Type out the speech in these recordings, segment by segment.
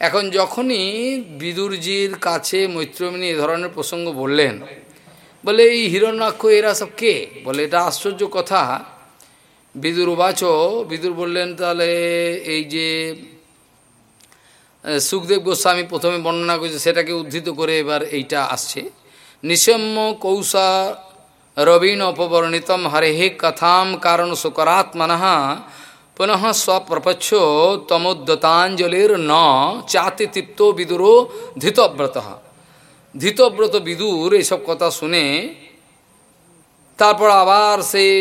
এখন যখনই বিদুরজির কাছে মৈত্রমিনী এ ধরনের প্রসঙ্গ বললেন, বলে, এই হিরণ্যাক্ষ, এরা সব কে? বলে, এটা আশ্চর্য কথা। বিদুর উবাচ। বিদুর বললেন, তাহলে এই যে সুখদেব গোস্বামী প্রথমে বর্ণনা করেছে, সেটাকে উদ্ধৃত করে এবার এইটা আসছে। নিশম্য কৌশা রবীন অপবর্ণিতম হরে কথাম কারণ শুকরাত্মন পুনঃ স্বপ্রপচ্ছ তমোদ্যতাঞ্জলির ন চাতি তৃপ্ত বিদুরো ধৃতব্রত ধৃতব্রত বিদুর এসব কথা শুনে তারপর আবার সেই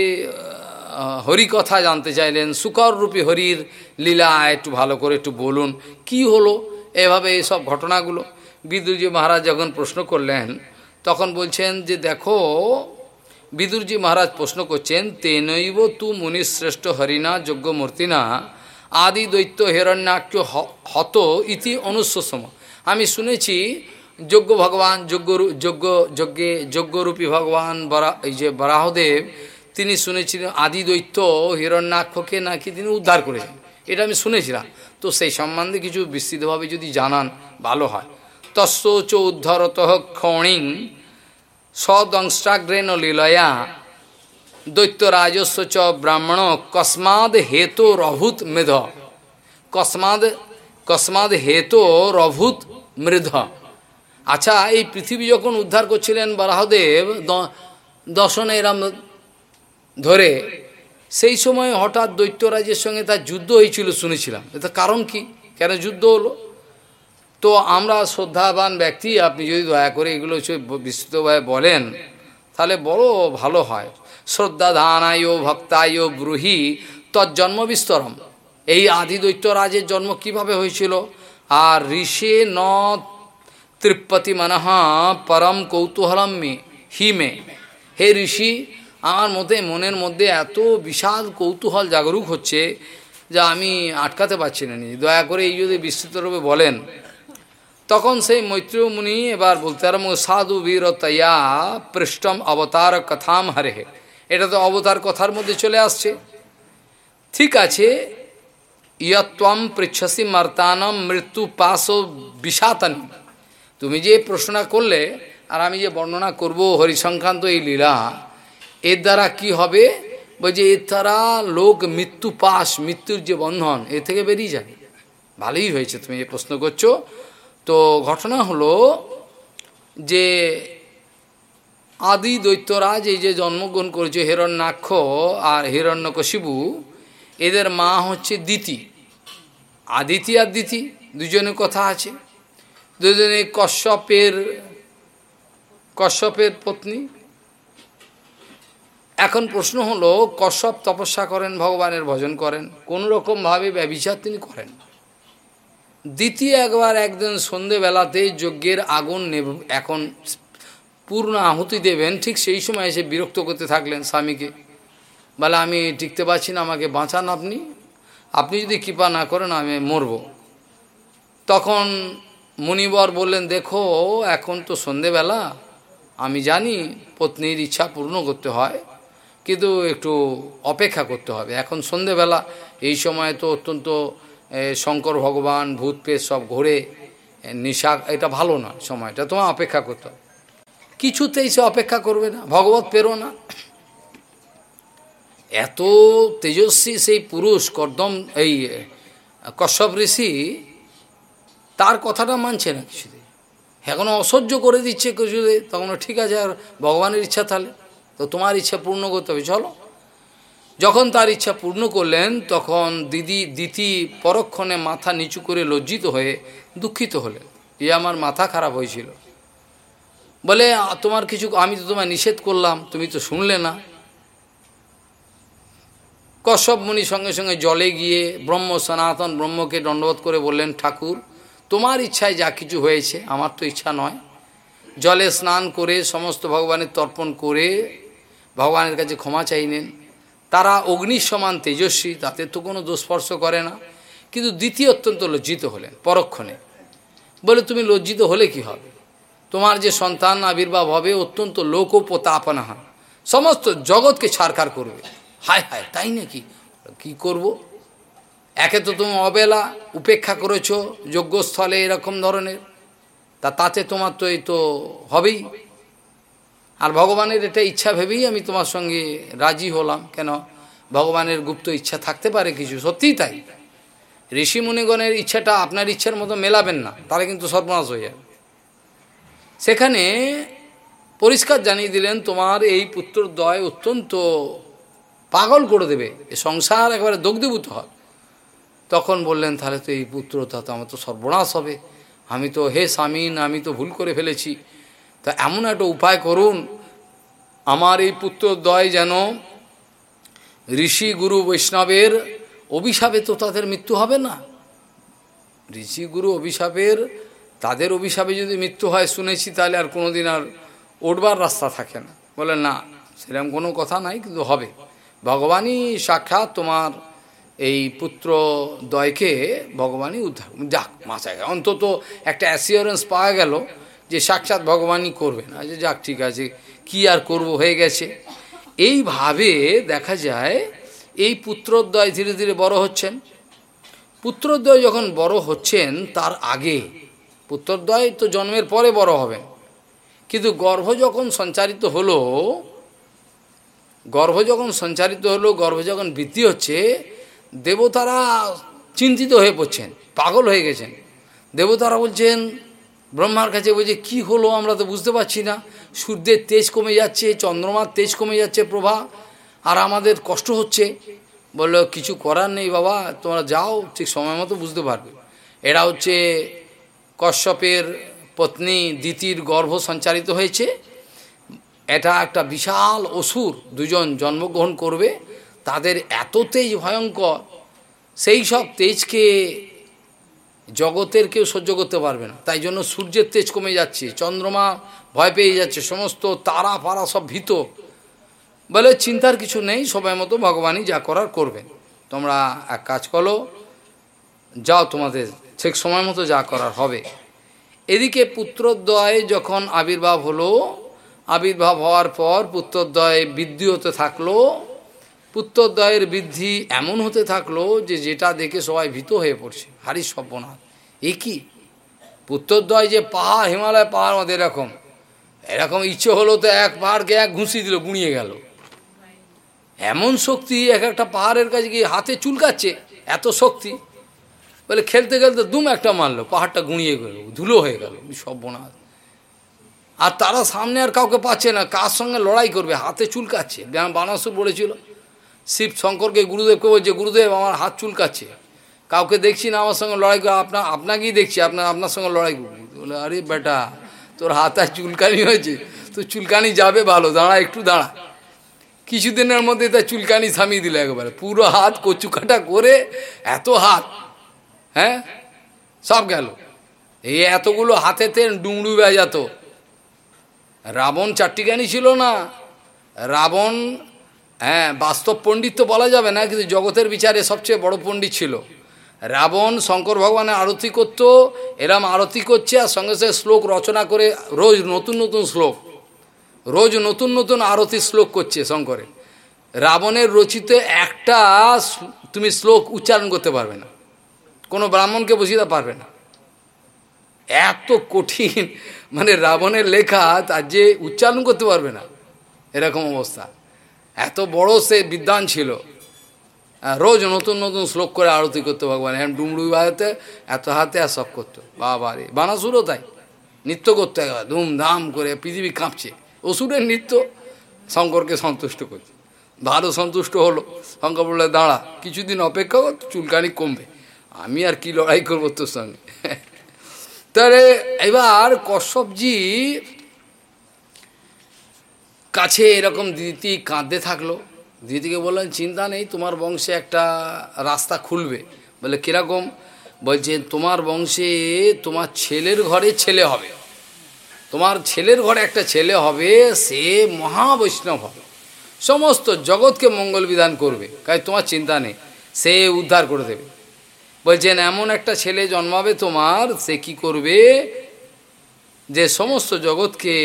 হরি কথা জানতে চাইলেন সুকর রূপী হরির লীলা একটু ভালো করে একটু বলুন কি হলো এভাবে এইসব ঘটনাগুলো বিদুরজি মহারাজ যখন প্রশ্ন করলেন তখন বলছেন যে দেখো বিদুরজি মহারাজ প্রশ্ন করছেন, তেনৈব তু মুনিশ্রেষ্ঠ হরিণা যজ্ঞ মূর্তিনা আদি দৈত্য হিরণ্যাক্য হত ইতি অনুস্বসম আমি শুনেছি, যজ্ঞ ভগবান, যজ্ঞ যজ্ঞ, যজ্ঞে, যজ্ঞরূপী ভগবান বরা, এই যে বরাহদেব, তিনি শুনেছিলেন আদি দৈত্য হিরণ্যাক্ষকে নাকি তিনি উদ্ধার করেছেন। এটা আমি শুনেছিলাম। তো সেই সম্বন্ধে কিছু বিস্তৃতভাবে যদি জানান, ভালো হয়। তস্য চ উদ্ধরত ক্ষণিং সদংষ্টাগ্রেণ লীলয়া। দৈত্যরাজস্ব চ ব্রাহ্মণ কস্মাদ হেতু রভূত মৃধ। কস্মাদ কস্মাদ হেতু রভূত মৃধ। আচ্ছা এই পৃথিবী যখন উদ্ধার করছিলেন বরাহদেব দর্শনে এরম ধরে, সেই সময় হঠাৎ দৈত্যরাজের সঙ্গে তার যুদ্ধ হয়েছিল শুনেছিলাম। এটা কারণ কি? কেন যুদ্ধ হলো? তো আমরা শ্রদ্ধাবান ব্যক্তি, আপনি যদি দয়া করে এগুলো বিস্তৃতভাবে বলেন, তাহলে বড় ভালো হয়। শ্রদ্ধা ধানায় ভক্তায় ব্রুহি তৎজন্ম বিস্তরম এই আদি দৈত্যরাজের জন্ম কীভাবে হয়েছিল? আর ঋষে ন তৃপ্পতি মনহা পরম কৌতূহলম মে হি মে হে ঋষি, আমার মধ্যে মনের মধ্যে এত বিশাল কৌতূহল জাগরুক হচ্ছে যা আমি আটকাতে পারছি না নি দয়া করে এই যদি বিস্তৃতরূপে বলেন তখন সেই মৈত্রী মুনি এবার বলতে আরম্ভ সাধু বীরতয়া পৃষ্ঠম অবতার কথাম হরে এটা তো অবতার কথার মধ্যে চলে আসছে। ঠিক আছে, ইয়ত্বম পৃচ্ছসি মার্তানম মৃত্যু পাশ বিষাতন তুমি যে প্রশ্নটা করলে আর আমি যে বর্ণনা করব হরিসংক্রান্ত এই লীলা, এর দ্বারা কি হবে? বলছে এর দ্বারা লোক মৃত্যু পাশ, মৃত্যুর যে বন্ধন, এ থেকে বেরিয়ে যাবে ভালোই হয়েছে তুমি এই প্রশ্ন করছ। তো ঘটনা হলো যে আদি দৈত্যরাজ এই যে জন্মগ্রহণ করেছে হিরণ্যাক্ষ আর হিরণ্যকশিবু এদের মা হচ্ছে দিতি আদিতি আর দিতি দুজনের কথা আছে। দুজনে কশ্যপের কশ্যপের পত্নী। এখন প্রশ্ন হলো, কশ্যপ তপস্যা করেন, ভগবানের ভজন করেন কোন রকমভাবে ব্যবিচার তিনি করেন? দ্বিতীয় একবার একদিন সন্ধেবেলাতে যজ্ঞের আগুন এখন পূর্ণ আহুতি দেবেন, ঠিক সেই সময় এসে বিরক্ত করতে থাকলেন স্বামীকে। বলে, আমি টিকতে পারছি না, আমাকে বাঁচান আপনি। আপনি যদি কৃপা না করেন, আমি মরব। তখন মুনিবর বললেন, দেখো, এখন তো সন্ধেবেলা। আমি জানি পত্নীর ইচ্ছা পূর্ণ করতে হয়, কিন্তু একটু অপেক্ষা করতে হবে। এখন সন্ধেবেলা, এই সময় তো অত্যন্ত শঙ্কর ভগবান, ভূত পেশ সব ঘোরে নিশা, এটা ভালো না সময়টা তোমার অপেক্ষা করতে কিছুতেই সে অপেক্ষা করবে না, ভগবত পেরো না। এত তেজস্বী সেই পুরুষ, কর্দম, এই কশ্যপ ঋষি, তার কথাটা মানছে না কিছুতে এখনও অসহ্য করে দিচ্ছে কিছুতে তখন ঠিক আছে আর ভগবানের ইচ্ছা তাহলে, তো তোমার ইচ্ছা পূর্ণ করতে হবে, চলো। যখন তার ইচ্ছা পূর্ণ করলেন, তখন দিদি, দিতি পরক্ষণে মাথা নিচু করে লজ্জিত হয়ে দুঃখিত হলেন। এ আমার মাথা খারাপ হয়েছিল। বলে, তোমার কিছু, আমি তো তোমায় নিষেধ করলাম, তুমি তো শুনলে না। কশ্যপ মুনি সঙ্গে সঙ্গে জলে গিয়ে ব্রহ্ম, সনাতন ব্রহ্মকে দণ্ডবোধ করে বললেন, ঠাকুর, তোমার ইচ্ছায় যা কিছু হয়েছে, আমার তো ইচ্ছা নয়। জলে স্নান করে সমস্ত ভগবানের তর্পণ করে ভগবানের কাছে ক্ষমা চাইলেন। তারা অগ্নির সমান তেজস্বী, তাতে তো কোনো দুস্পর্শ করে না। কিন্তু দ্বিতীয় অত্যন্ত লজ্জিত হলেন, পরক্ষণে। বলে, তুমি লজ্জিত হলে কি হবে? তোমার যে সন্তান আবির্ভাব হবে, অত্যন্ত লোকোপতাপনা। সমস্ত জগৎকে ছাড়খার করবে। হায় হায়, তাই নাকি? কি করব? একে তো তুমি অবেলা উপেক্ষা করেছ, যজ্ঞস্থলে এরকম ধরনের। তা তাতে তোমার তো এই তো হবেই। আর ভগবানের এটা ইচ্ছা ভেবেই আমি তোমার সঙ্গে রাজি হলাম। কেন? ভগবানের গুপ্ত ইচ্ছা থাকতে পারে কিছু, সত্যিই তাই। ঋষি মুনিগণের ইচ্ছাটা আপনার ইচ্ছার মতো মেলাবেন না তাহলে কিন্তু সর্বনাশ হয়ে যাবে। সেখানে পরিষ্কার জানিয়ে দিলেন, তোমার এই পুত্রদ্বয় অত্যন্ত পাগল করে দেবে, এ সংসার একেবারে দগ্ধীভূত হয়। তখন বললেন, তাহলে তো এই পুত্রতা তো আমার তো সর্বনাশ হবে। আমি তো, হে স্বামীন আমি তো ভুল করে ফেলেছি। তা এমন একটা উপায় করুন, আমার এই পুত্রদ্বয় যেন ঋষি গুরু বৈষ্ণবের অভিশাপে তো তাদের মৃত্যু হবে না। ঋষি গুরু অভিশাপের, তাদের অভিশাপে যদি মৃত্যু হয় শুনেছি, তাহলে আর কোনোদিন আর উঠবার রাস্তা থাকে না। বলে না, সেরকম কোনো কথা নাই, কিন্তু হবে। ভগবানই সাক্ষাৎ তোমার এই পুত্র দয়কে ভগবানই উদ্ধার যাক, মাথায় অন্তত একটা অ্যাসিওরেন্স পাওয়া গেল। যে সাক্ষাৎ ভগবানই করবেন। যে যাক, ঠিক আছে। কি আর করব, হয়ে গেছে। এইভাবে দেখা যায়, এই পুত্রদ্বয় ধীরে ধীরে বড় হচ্ছেন। পুত্রদ্বয় যখন বড় হচ্ছেন, তার আগে, পুত্রদ্বয় তো জন্মের পরে বড় হবেন। কিন্তু গর্ভ যখন সঞ্চারিত হলো, গর্ভ যখন সঞ্চারিত হলো, গর্ভ যখন বৃদ্ধি হচ্ছে, দেবতারা চিন্তিত হয়ে পড়ছেন, পাগল হয়ে গেছেন। দেবতারা বলছেন ব্রহ্মার কাছে বলছে, কি হলো আমরা তো বুঝতে পারছি না। সূর্যের তেজ কমে যাচ্ছে, চন্দ্রমার তেজ কমে যাচ্ছে প্রভা, আর আমাদের কষ্ট হচ্ছে। বলল, কিছু করার নেই বাবা, তোমরা যাও, ঠিক সময় মতো বুঝতে পারবে। এরা হচ্ছে কশ্যপের পত্নী দিতির গর্ভ সঞ্চারিত হয়েছে। এটা একটা বিশাল অসুর, দুজন জন্মগ্রহণ করবে। তাদের এত তেজ ভয়ঙ্কর, সেই সব তেজকে জগতের কেউ সহ্য করতে পারবে না। তাই জন্য সূর্যের তেজ কমে যাচ্ছে, চন্দ্রমা ভয় পেয়ে যাচ্ছে, সমস্ত তারা ফারা সব ভীত। বলে চিন্তার কিছু নেই, সবাই মতো ভগবানই যা করার করবেন। তোমরা এক কাজ করো, যাও তোমাদের ঠিক সময় মতো যা করার হবে। এদিকে পুত্রদ্বয় যখন আবির্ভাব হলো, আবির্ভাব হওয়ার পর পুত্রদ্বয় বৃদ্ধি হতে থাকল পুত্রদ্বয়ের বৃদ্ধি এমন হতে থাকল যে যেটা দেখে সবাই ভীত হয়ে পড়ছে। হারি সব্যনাথ এ কি? পুত্রদ্বয় যে পাহাড় হিমালয় পাহাড় মধ্যে এরকম। এরকম ইচ্ছে হলো তো এক পাহাড়কে এক ঘুষি দিল, গুঁড়িয়ে গেল। এমন শক্তি এক একটা পাহাড়ের কাছে গিয়ে হাতে চুলকাচ্ছে, এত শক্তি। বলে খেলতে খেলতে দুম একটা মারলো, পাহাড়টা গুঁড়িয়ে গেল, ধুলো হয়ে গেল সর্বনাথ আর তারা সামনে আর কাউকে পাচ্ছে না, কার সঙ্গে লড়াই করবে? হাতে চুলকাচ্ছে। বানাসুর বলেছিল শিব শঙ্করকে গুরুদেবকে বলছে, গুরুদেব, আমার হাত চুলকাচ্ছে। কাউকে দেখছি না, আমার সঙ্গে লড়াই করে আপনার আপনাকেই দেখছি আপনার আপনার সঙ্গে লড়াই বলে, আরে বেটা, তোর হাত আর চুলকানি হয়েছে, তো চুলকানি যাবে ভালো, দাঁড়া একটু, দাঁড়া। কিছুদিনের মধ্যে তার চুলকানি থামিয়ে দিল একবারে। পুরো হাত কচু কাটা করে, এত হাত হ্যাঁ? সব গেল। এই এতগুলো হাতেতে ডুংডু বেজাত। রাবণ চারটিখানি ছিল না। রাবণ হ্যাঁ বাস্তব পণ্ডিত তো বলা যাবে না, কিন্তু জগতের বিচারে সবচেয়ে বড় পণ্ডিত ছিল। রাবণ, শঙ্কর ভগবানের আরতি করত, এরম আরতি করছে, আর সঙ্গে সঙ্গে শ্লোক রচনা করে রোজ নতুন নতুন শ্লোক, রোজ নতুন নতুন আরতি শ্লোক করছে শঙ্করে। রাবণের রচিত একটা তুমি শ্লোক উচ্চারণ করতে পারবে না। কোনো ব্রাহ্মণকে বসিয়ে পারবে না। এত কঠিন মানে রাবণের লেখা তার যে উচ্চারণ করতে পারবে না, এরকম অবস্থা। এত বড় সে বিদ্বান ছিল। রোজ নতুন নতুন শ্লোক করে আরতি করতো ভগবান। হ্যাঁ ডুমডু বাজাতে এত হাতে আর সব করতো। বাবা রে, বানাসুরও তাই। নৃত্য করতে ধুমধাম করে পৃথিবী কাঁপছে। অসুরের নৃত্য শঙ্করকে সন্তুষ্ট করছে। ভালো সন্তুষ্ট হলো। শঙ্কর বললে, দাঁড়া, কিছুদিন অপেক্ষা কর, চুলকানি কমবে। আমি আর কি লড়াই করব তোর সঙ্গে? তাহলে এবার কশ্যপজি কাছে এরকম দিদি কাঁদতে থাকল। দিদিকে বললেন চিন্তা নেই, তোমার বংশে একটা রাস্তা খুলবে। বলে, কীরকম? বলছে, তোমার বংশে তোমার ছেলের ঘরে ছেলে হবে। তোমার ছেলের ঘরে একটা ছেলে হবে, সে মহাবৈষ্ণব হবে। সমস্ত জগৎকে মঙ্গল বিধান করবে। কাজ তোমার চিন্তা নেই, সে উদ্ধার করে দেবে। বলছেন, এমন একটা ছেলে জন্মাবে তোমার, সে কি করবে? যে সমস্ত জগৎকে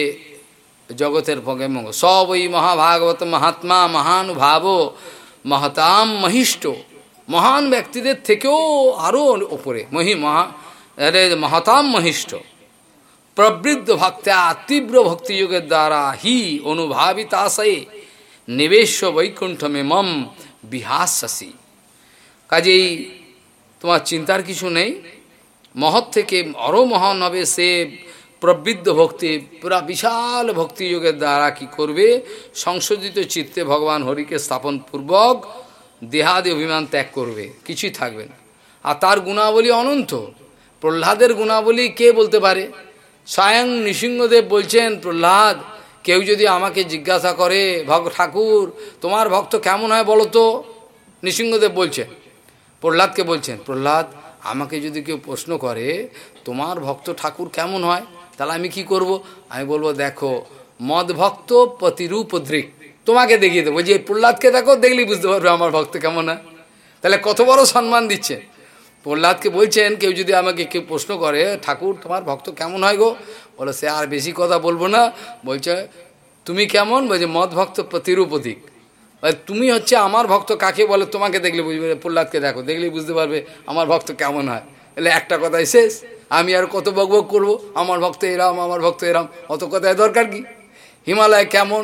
জগতের ভগে মঙ্গল। সব ওই মহাভাগবত মহাত্মা মহানুভাব মহতাম মহিষ্ট। মহান ব্যক্তিদের থেকেও আরও ওপরে। মহি মহা মহতাম মহিষ্ট। প্রবৃদ্ধ ভক্তা তীব্র ভক্তিযোগের দ্বারা হি অনুভাবিতাশয়ে নিবেশ বৈকুণ্ঠমে মম বিহাসী কাজেই তোমার চিন্তার কিছু নেই। মহৎ থেকে আরও মহান হবে সে প্রবৃদ্ধ ভক্তি, পুরা বিশাল ভক্তিযোগের দ্বারা কি করবে? সংশোধিত চিত্তে ভগবান হরিকে স্থাপন পূর্বক দেহাদি অভিমান ত্যাগ করবে। কিছুই থাকবে না। আর তার গুণাবলী অনন্ত। প্রহ্লাদের গুণাবলী কে বলতে পারে? স্বয়ং নৃসিংহদেব বলছেন, প্রহ্লাদ, কেউ যদি আমাকে জিজ্ঞাসা করে, ভগ, ঠাকুর, তোমার ভক্ত কেমন হয় বলো তো? নৃসিংহদেব বলছেন। প্রহ্লাদকে বলছেন, প্রহ্লাদ, আমাকে যদি কেউ প্রশ্ন করে, তোমার ভক্ত ঠাকুর কেমন হয়? তাহলে আমি কি করব? আমি বলব, দেখো মদ ভক্ত দৃক। তোমাকে দেখিয়ে দেবো। যে প্রহ্লাদকে দেখো, দেখলেই বুঝতে পারবে আমার ভক্ত কেমন হয় তাহলে কত বড় সম্মান দিচ্ছে। প্রহ্লাদকে বলছেন, কেউ যদি আমাকে কেউ প্রশ্ন করে, ঠাকুর, তোমার ভক্ত কেমন হয় গো? বলে, সে আর বেশি কথা বলব না। বলছে, তুমি কেমন? বলছে মদ ভক্ত প্রতিরূপ অধিক তুমি হচ্ছে আমার ভক্ত কাকে বলে? তোমাকে দেখলে বুঝবে। প্রহ্লাদকে দেখো, দেখলেই বুঝতে পারবে আমার ভক্ত কেমন হয়। এলে একটা কথাই শেষ। আমি আর কত বক বক করব? আমার ভক্ত এরাম, আমার ভক্ত এরাম। অত কথায় দরকার কি? হিমালয় কেমন?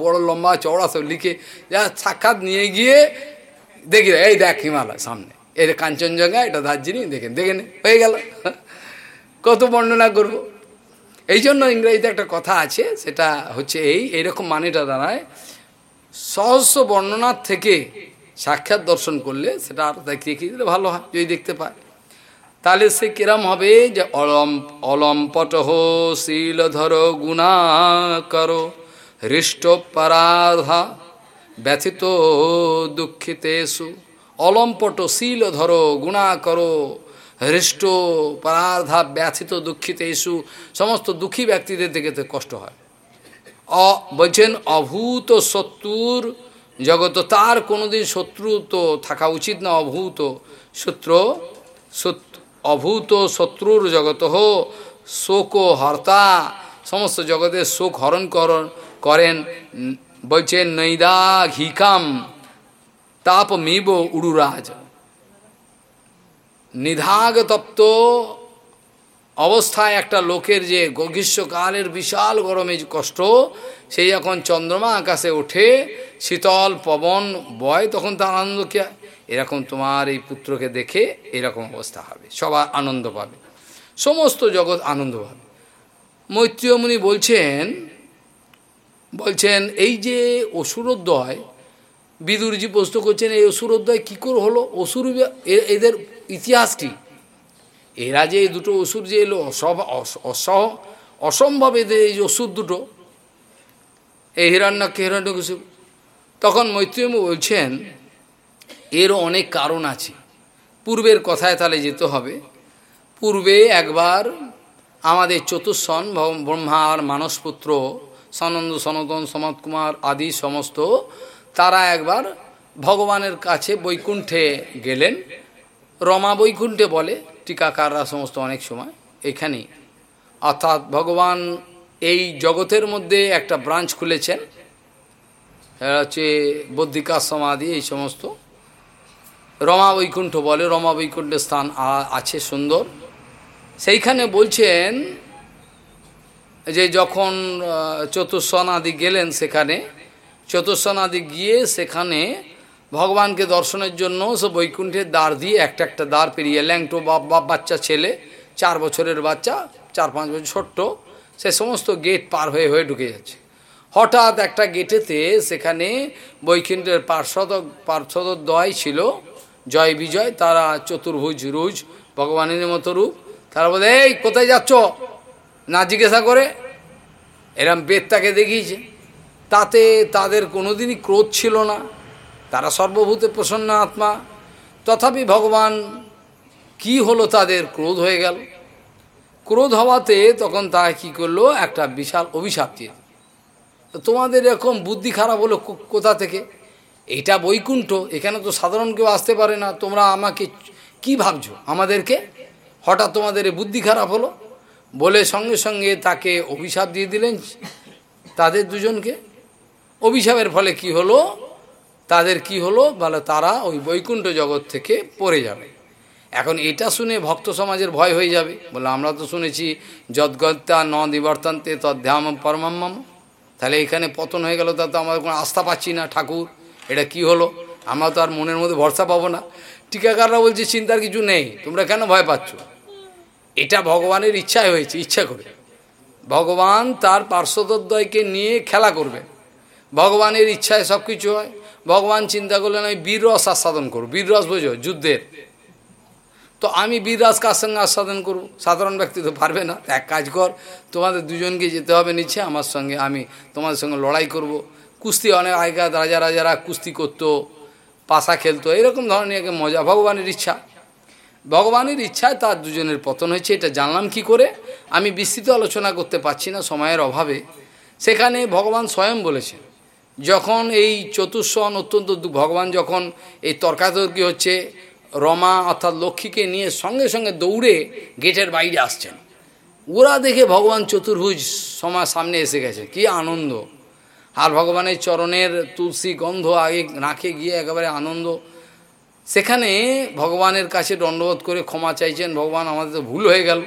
বড় লম্বা চওড়া সব লিখে যা সাক্ষাৎ নিয়ে গিয়ে দেখি, এই দেখ হিমালয়, সামনে। এটা কাঞ্চনজঙ্ঘা, এটা দার্জিলিং, দেখেন, দেখে নে, হয়ে গেল। কত বর্ণনা করব? এই জন্য ইংরেজিতে একটা কথা আছে, সেটা হচ্ছে এই এইরকম মানেটা দাঁড়ায়, সহস্র বর্ণনার থেকে সাক্ষাৎ দর্শন করলে সেটা আর দেখিয়ে দিলে ভালো হয়, যদি দেখতে পায়। তাহলে সে কিরম হবে যে অলম, অলম্পট হো শিলধর গুণা করো, হৃষ্ট পরাধা, ব্যথিত দুঃখিতেশু অলম্পট, শিল ধরো, গুণা করো, হৃষ্ট পরাধা, ব্যথিত দুঃখিতেশু সমস্ত দুঃখী ব্যক্তিদের দেখে কষ্ট হয়। অ, বলছেন, অভূত শত্রুর জগত তার কোনোদিন শত্রু তো থাকা উচিত না, অভূত শত্রু অভূত শত্রুর জগত শোক হর্তা, সমস্ত জগতের শোক হরণ করণ করেন বলছেন নৈদা ঘিকাম তাপ মিব উড়ুরাজ। নিধাগ তপ্ত অবস্থায় একটা লোকের যে গ্রীষ্মকালের বিশাল গরমে কষ্ট, সেই যখন চন্দ্রমা আকাশে ওঠে, শীতল পবন বয়, তখন তার আনন্দ কে এরকম তোমার এই পুত্রকে দেখে এরকম অবস্থা হবে। সবার আনন্দ পাবে। সমস্ত জগৎ আনন্দ পাবে। মৈত্রীয়মুনি বলছেন বলছেন, এই যে অসুরোদ্দয় বিদুরজি প্রশ্ন করছেন, এই অসুরোদ্দয় কী করে হলো? অসুর এদের ইতিহাস কি? এরা যে এই দুটো অসুর যে এলো অসহ, অসম্ভব এদের এই যে অসুর দুটো, এই হিরণ্যকে হিরণ্যকশিপ তখন মৈত্রীম বলছেন এরও অনেক কারণ আছে। পূর্বের কথায় তাহলে যেতে হবে। পূর্বে একবার আমাদের চতুর্সন ব্রহ্মার মানসপুত্র, সনন্দ, সনাতন সমাত কুমার আদি সমস্ত, তারা একবার ভগবানের কাছে বৈকুণ্ঠে গেলেন। রমা বৈকুণ্ঠে বলে, টিকাকাররা সমস্ত অনেক সময় এখানেই অর্থাৎ ভগবান এই জগতের মধ্যে একটা ব্রাঞ্চ খুলেছেন। হচ্ছে বদ্রিকা সমাধি এই সমস্ত। রমা বৈকুণ্ঠ বলে, রমা বৈকুণ্ঠের স্থান আছে সুন্দর। সেইখানে বলছেন যে যখন চতুর্সনাদি গেলেন সেখানে চতুর্সনাদি গিয়ে সেখানে ভগবানকে দর্শনের জন্য সে বৈকুণ্ঠের দ্বার দিয়ে একটা একটা দ্বার পেরিয়ে, ল্যাংটো বাপ বাচ্চা ছেলে, চার বছরের বাচ্চা, চার পাঁচ বছর ছোট্ট, সে সমস্ত গেট পার হয়ে হয়ে ঢুকে যাচ্ছে। হঠাৎ একটা গেটেতে সেখানে বৈকুণ্ঠের পার্শ্বদ পার্শ্বদ দয় ছিল জয় বিজয়, তারা চতুর্ভুজ রুজ, ভগবানের মতো রূপ। তারা বলে, এই, কোথায় যাচ্ছ? না জিজ্ঞাসা করে। এরম বেদটাকে দেখিয়েছে। তাতে তাদের কোনোদিনই ক্রোধ ছিল না। তারা সর্বভূতে প্রসন্ন আত্মা। তথাপি ভগবান কি হলো তাদের ক্রোধ হয়ে গেল। ক্রোধ হওয়াতে তখন তারা কি করল? একটা বিশাল অভিশাপ দিয়ে তোমাদের এরকম বুদ্ধি খারাপ হলো কোথা থেকে? এটা বৈকুণ্ঠ, এখানে তো সাধারণ কেউ আসতে পারে না, তোমরা আমাকে কি ভাবছ? আমাদেরকে? হঠাৎ তোমাদের বুদ্ধি খারাপ হলো? বলে সঙ্গে সঙ্গে তাকে অভিশাপ দিয়ে দিলেন তাদের দুজনকে। অভিশাপের ফলে কি হলো? তাদের কি হলো? বলে তারা ওই বৈকুণ্ঠ জগৎ থেকে পড়ে যাবে। এখন এটা শুনে ভক্ত সমাজের ভয় হয়ে যাবে। বলে, আমরা তো শুনেছি, যদ্গত্যা ন নিবর্তন্তে তদ্ধাম পরমাম্মাম। তাহলে এখানে পতন হয়ে গেল তা তো আমাদের কোনো আস্থা পাচ্ছি না ঠাকুর। এটা কি হলো? আমরা তো আর মনের মধ্যে ভরসা পাবো না। টিকাকাররা বলছে, চিন্তার কিছু নেই, তোমরা কেন ভয় পাচ্ছ? এটা ভগবানের ইচ্ছায় হয়েছে, ইচ্ছা করে। ভগবান তার পার্শ্বদদ্বয়কে নিয়ে খেলা করবে। ভগবানের ইচ্ছায় সব কিছু হয়। ভগবান চিন্তা করলেন, আমি বীররস আস্বাদন করব। বীররস বোঝো, যুদ্ধের। তো আমি বীররাজ কার সঙ্গে আস্বাদন করব? সাধারণ ব্যক্তি তো পারবে না। এক কাজ কর, তোমাদের দুজনকে যেতে হবে নিচ্ছে আমার সঙ্গে আমি তোমাদের সঙ্গে লড়াই করব। কুস্তি অনেক আগেকার রাজা রাজারা কুস্তি করতো, পাশা খেলতো, এরকম ধরনের একটা মজা, ভগবানের ইচ্ছা। ভগবানের ইচ্ছায় তার দুজনের পতন হয়েছে, এটা জানলাম কি করে? আমি বিস্তৃত আলোচনা করতে পারছি না সময়ের অভাবে। সেখানে ভগবান স্বয়ং বলেছেন যখন এই চতুর্শন অত্যন্ত ভগবান যখন এই তর্কাতর্কি হচ্ছে, রমা অর্থাৎ লক্ষ্মীকে নিয়ে সঙ্গে সঙ্গে দৌড়ে গেটের বাইরে আসছেন। ওরা দেখে ভগবান চতুর্ভুজ সময় সামনে এসে গেছে, কি আনন্দ। আর ভগবানের চরণের তুলসী গন্ধ আগে নাকে গিয়ে একেবারে আনন্দ। সেখানে ভগবানের কাছে দণ্ডবোধ করে ক্ষমা চাইছেন, ভগবান আমাদের তো ভুল হয়ে গেল।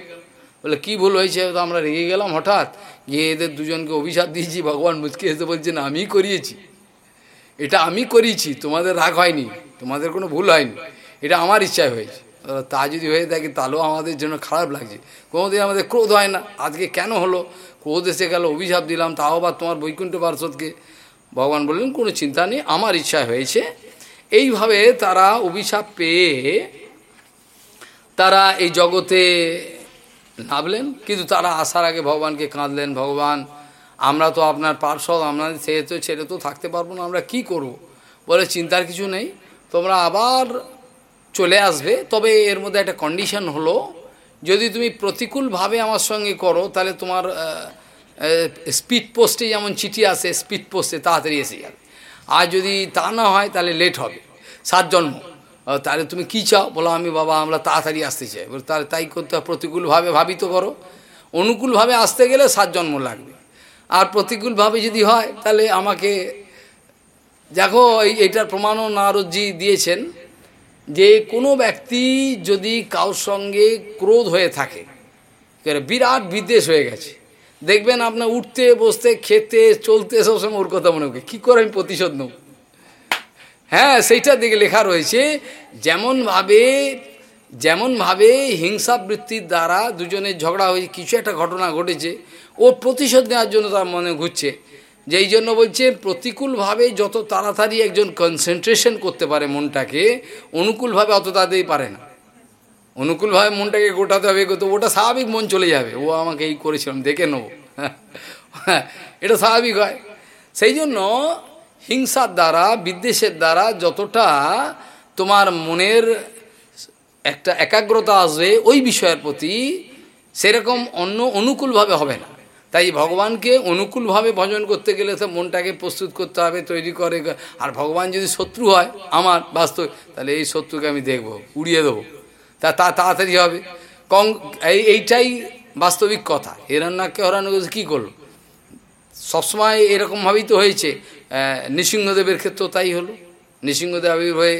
বলে, কি ভুল হয়েছে? তো আমরা রেগে গেলাম হঠাৎ। গিয়ে এদের দুজনকে অভিশাপ দিয়েছি, ভগবান মুচকে এসে বলছেন আমি করিয়েছি। এটা আমি করিয়েছি, তোমাদের রাগ হয়নি, তোমাদের কোনো ভুল হয়নি। এটা আমার ইচ্ছায় হয়েছে। তা যদি হয়ে থাকে, তাহলেও আমাদের জন্য খারাপ লাগছে। কোনোদিন আমাদের ক্রোধ হয় না। আজকে কেন হলো? ক্রোধ এসে গেল, অভিশাপ দিলাম, তাও আবার তোমার বৈকুণ্ঠ পার্শ্বদকে। ভগবান বললেন, কোনো চিন্তা নেই, আমার ইচ্ছা হয়েছে। এইভাবে তারা অভিশাপ পেয়ে তারা এই জগতে নামলেন। কিন্তু তারা আসার আগে ভগবানকে কাঁদলেন, ভগবান, আমরা তো আপনার পার্শ্বদ, আমরা সে তো, ছেড়ে তো থাকতে পারব না, আমরা কি করব। বলে, চিন্তার কিছু নেই। তোমরা আবার চলে আসবে, তবে এর মধ্যে একটা কন্ডিশন হলো, যদি তুমি প্রতিকূলভাবে আমার সঙ্গে করো, তাহলে তোমার স্পিড পোস্টে যেমন চিঠি আসে স্পিড পোস্টে তাড়াতাড়ি এসে যাবে। আর যদি তা না হয়, তাহলে লেট হবে। সাত জন্ম। তাহলে তুমি কী চাও? বলো, আমি বাবা, আমরা তাড়াতাড়ি আসতে চাই। তাহলে তাই করতে প্রতিকূলভাবে ভাবিত করো। অনুকূলভাবে আসতে গেলে সাত জন্ম লাগবে। আর প্রতিকূলভাবে যদি হয়, তাহলে আমাকে, দেখো, এই, এটার প্রমাণও নারদজি দিয়েছেন। যে কোনো ব্যক্তি যদি কারোর সঙ্গে ক্রোধ হয়ে থাকে বিরাট বিদ্বেষ হয়ে গেছে। দেখবেন আপনার উঠতে, বসতে, খেতে, চলতে সবসময় ওর কথা মনে হবে কী করে আমি প্রতিশোধ নেব? হ্যাঁ সেইটার দিকে লেখা রয়েছে যেমনভাবে যেমনভাবে হিংসাবৃত্তির দ্বারা দুজনের ঝগড়া হয়েছে কিছু একটা ঘটনা ঘটেছে ও প্রতিশোধ নেওয়ার জন্য তার মনে ঘুরছে। যেই জন্য বলছে প্রতিকূলভাবে যত তাড়াতাড়ি একজন কনসেন্ট্রেশন করতে পারে মনটাকে, অনুকূলভাবে অত তাড়াতাড়ি পারে না। অনুকূলভাবে মনটাকে গোটাতে হবে, তো ওটা স্বাভাবিক মন চলে যাবে। ও আমাকে এই করেছিলাম দেখে নেব। এটা স্বাভাবিক হয়। সেই জন্য হিংসার দ্বারা, বিদ্বেষের দ্বারা যতটা তোমার মনের একটা একাগ্রতা আসবে, ওই বিষয়ের প্রতি সেরকম অন্য অনুকূলভাবে হবে না। তাই ভগবানকে অনুকূলভাবে ভজন করতে গেলে তো মনটাকে প্রস্তুত করতে হবে, তৈরি করে। আর ভগবান যদি শত্রু হয় আমার বাস্তব, তাহলে এই শত্রুকে আমি দেখব, উড়িয়ে দেবো। তা তা, তাড়াতাড়ি হবে। কং, এই, এইটাই বাস্তবিক কথা। হিরণ্যাকে হরানো কী করল? সবসময় এরকমভাবেই তো হয়েছে। নৃসিংহদেবের ক্ষেত্রেও তাই হলো। নৃসিংহদেব হয়ে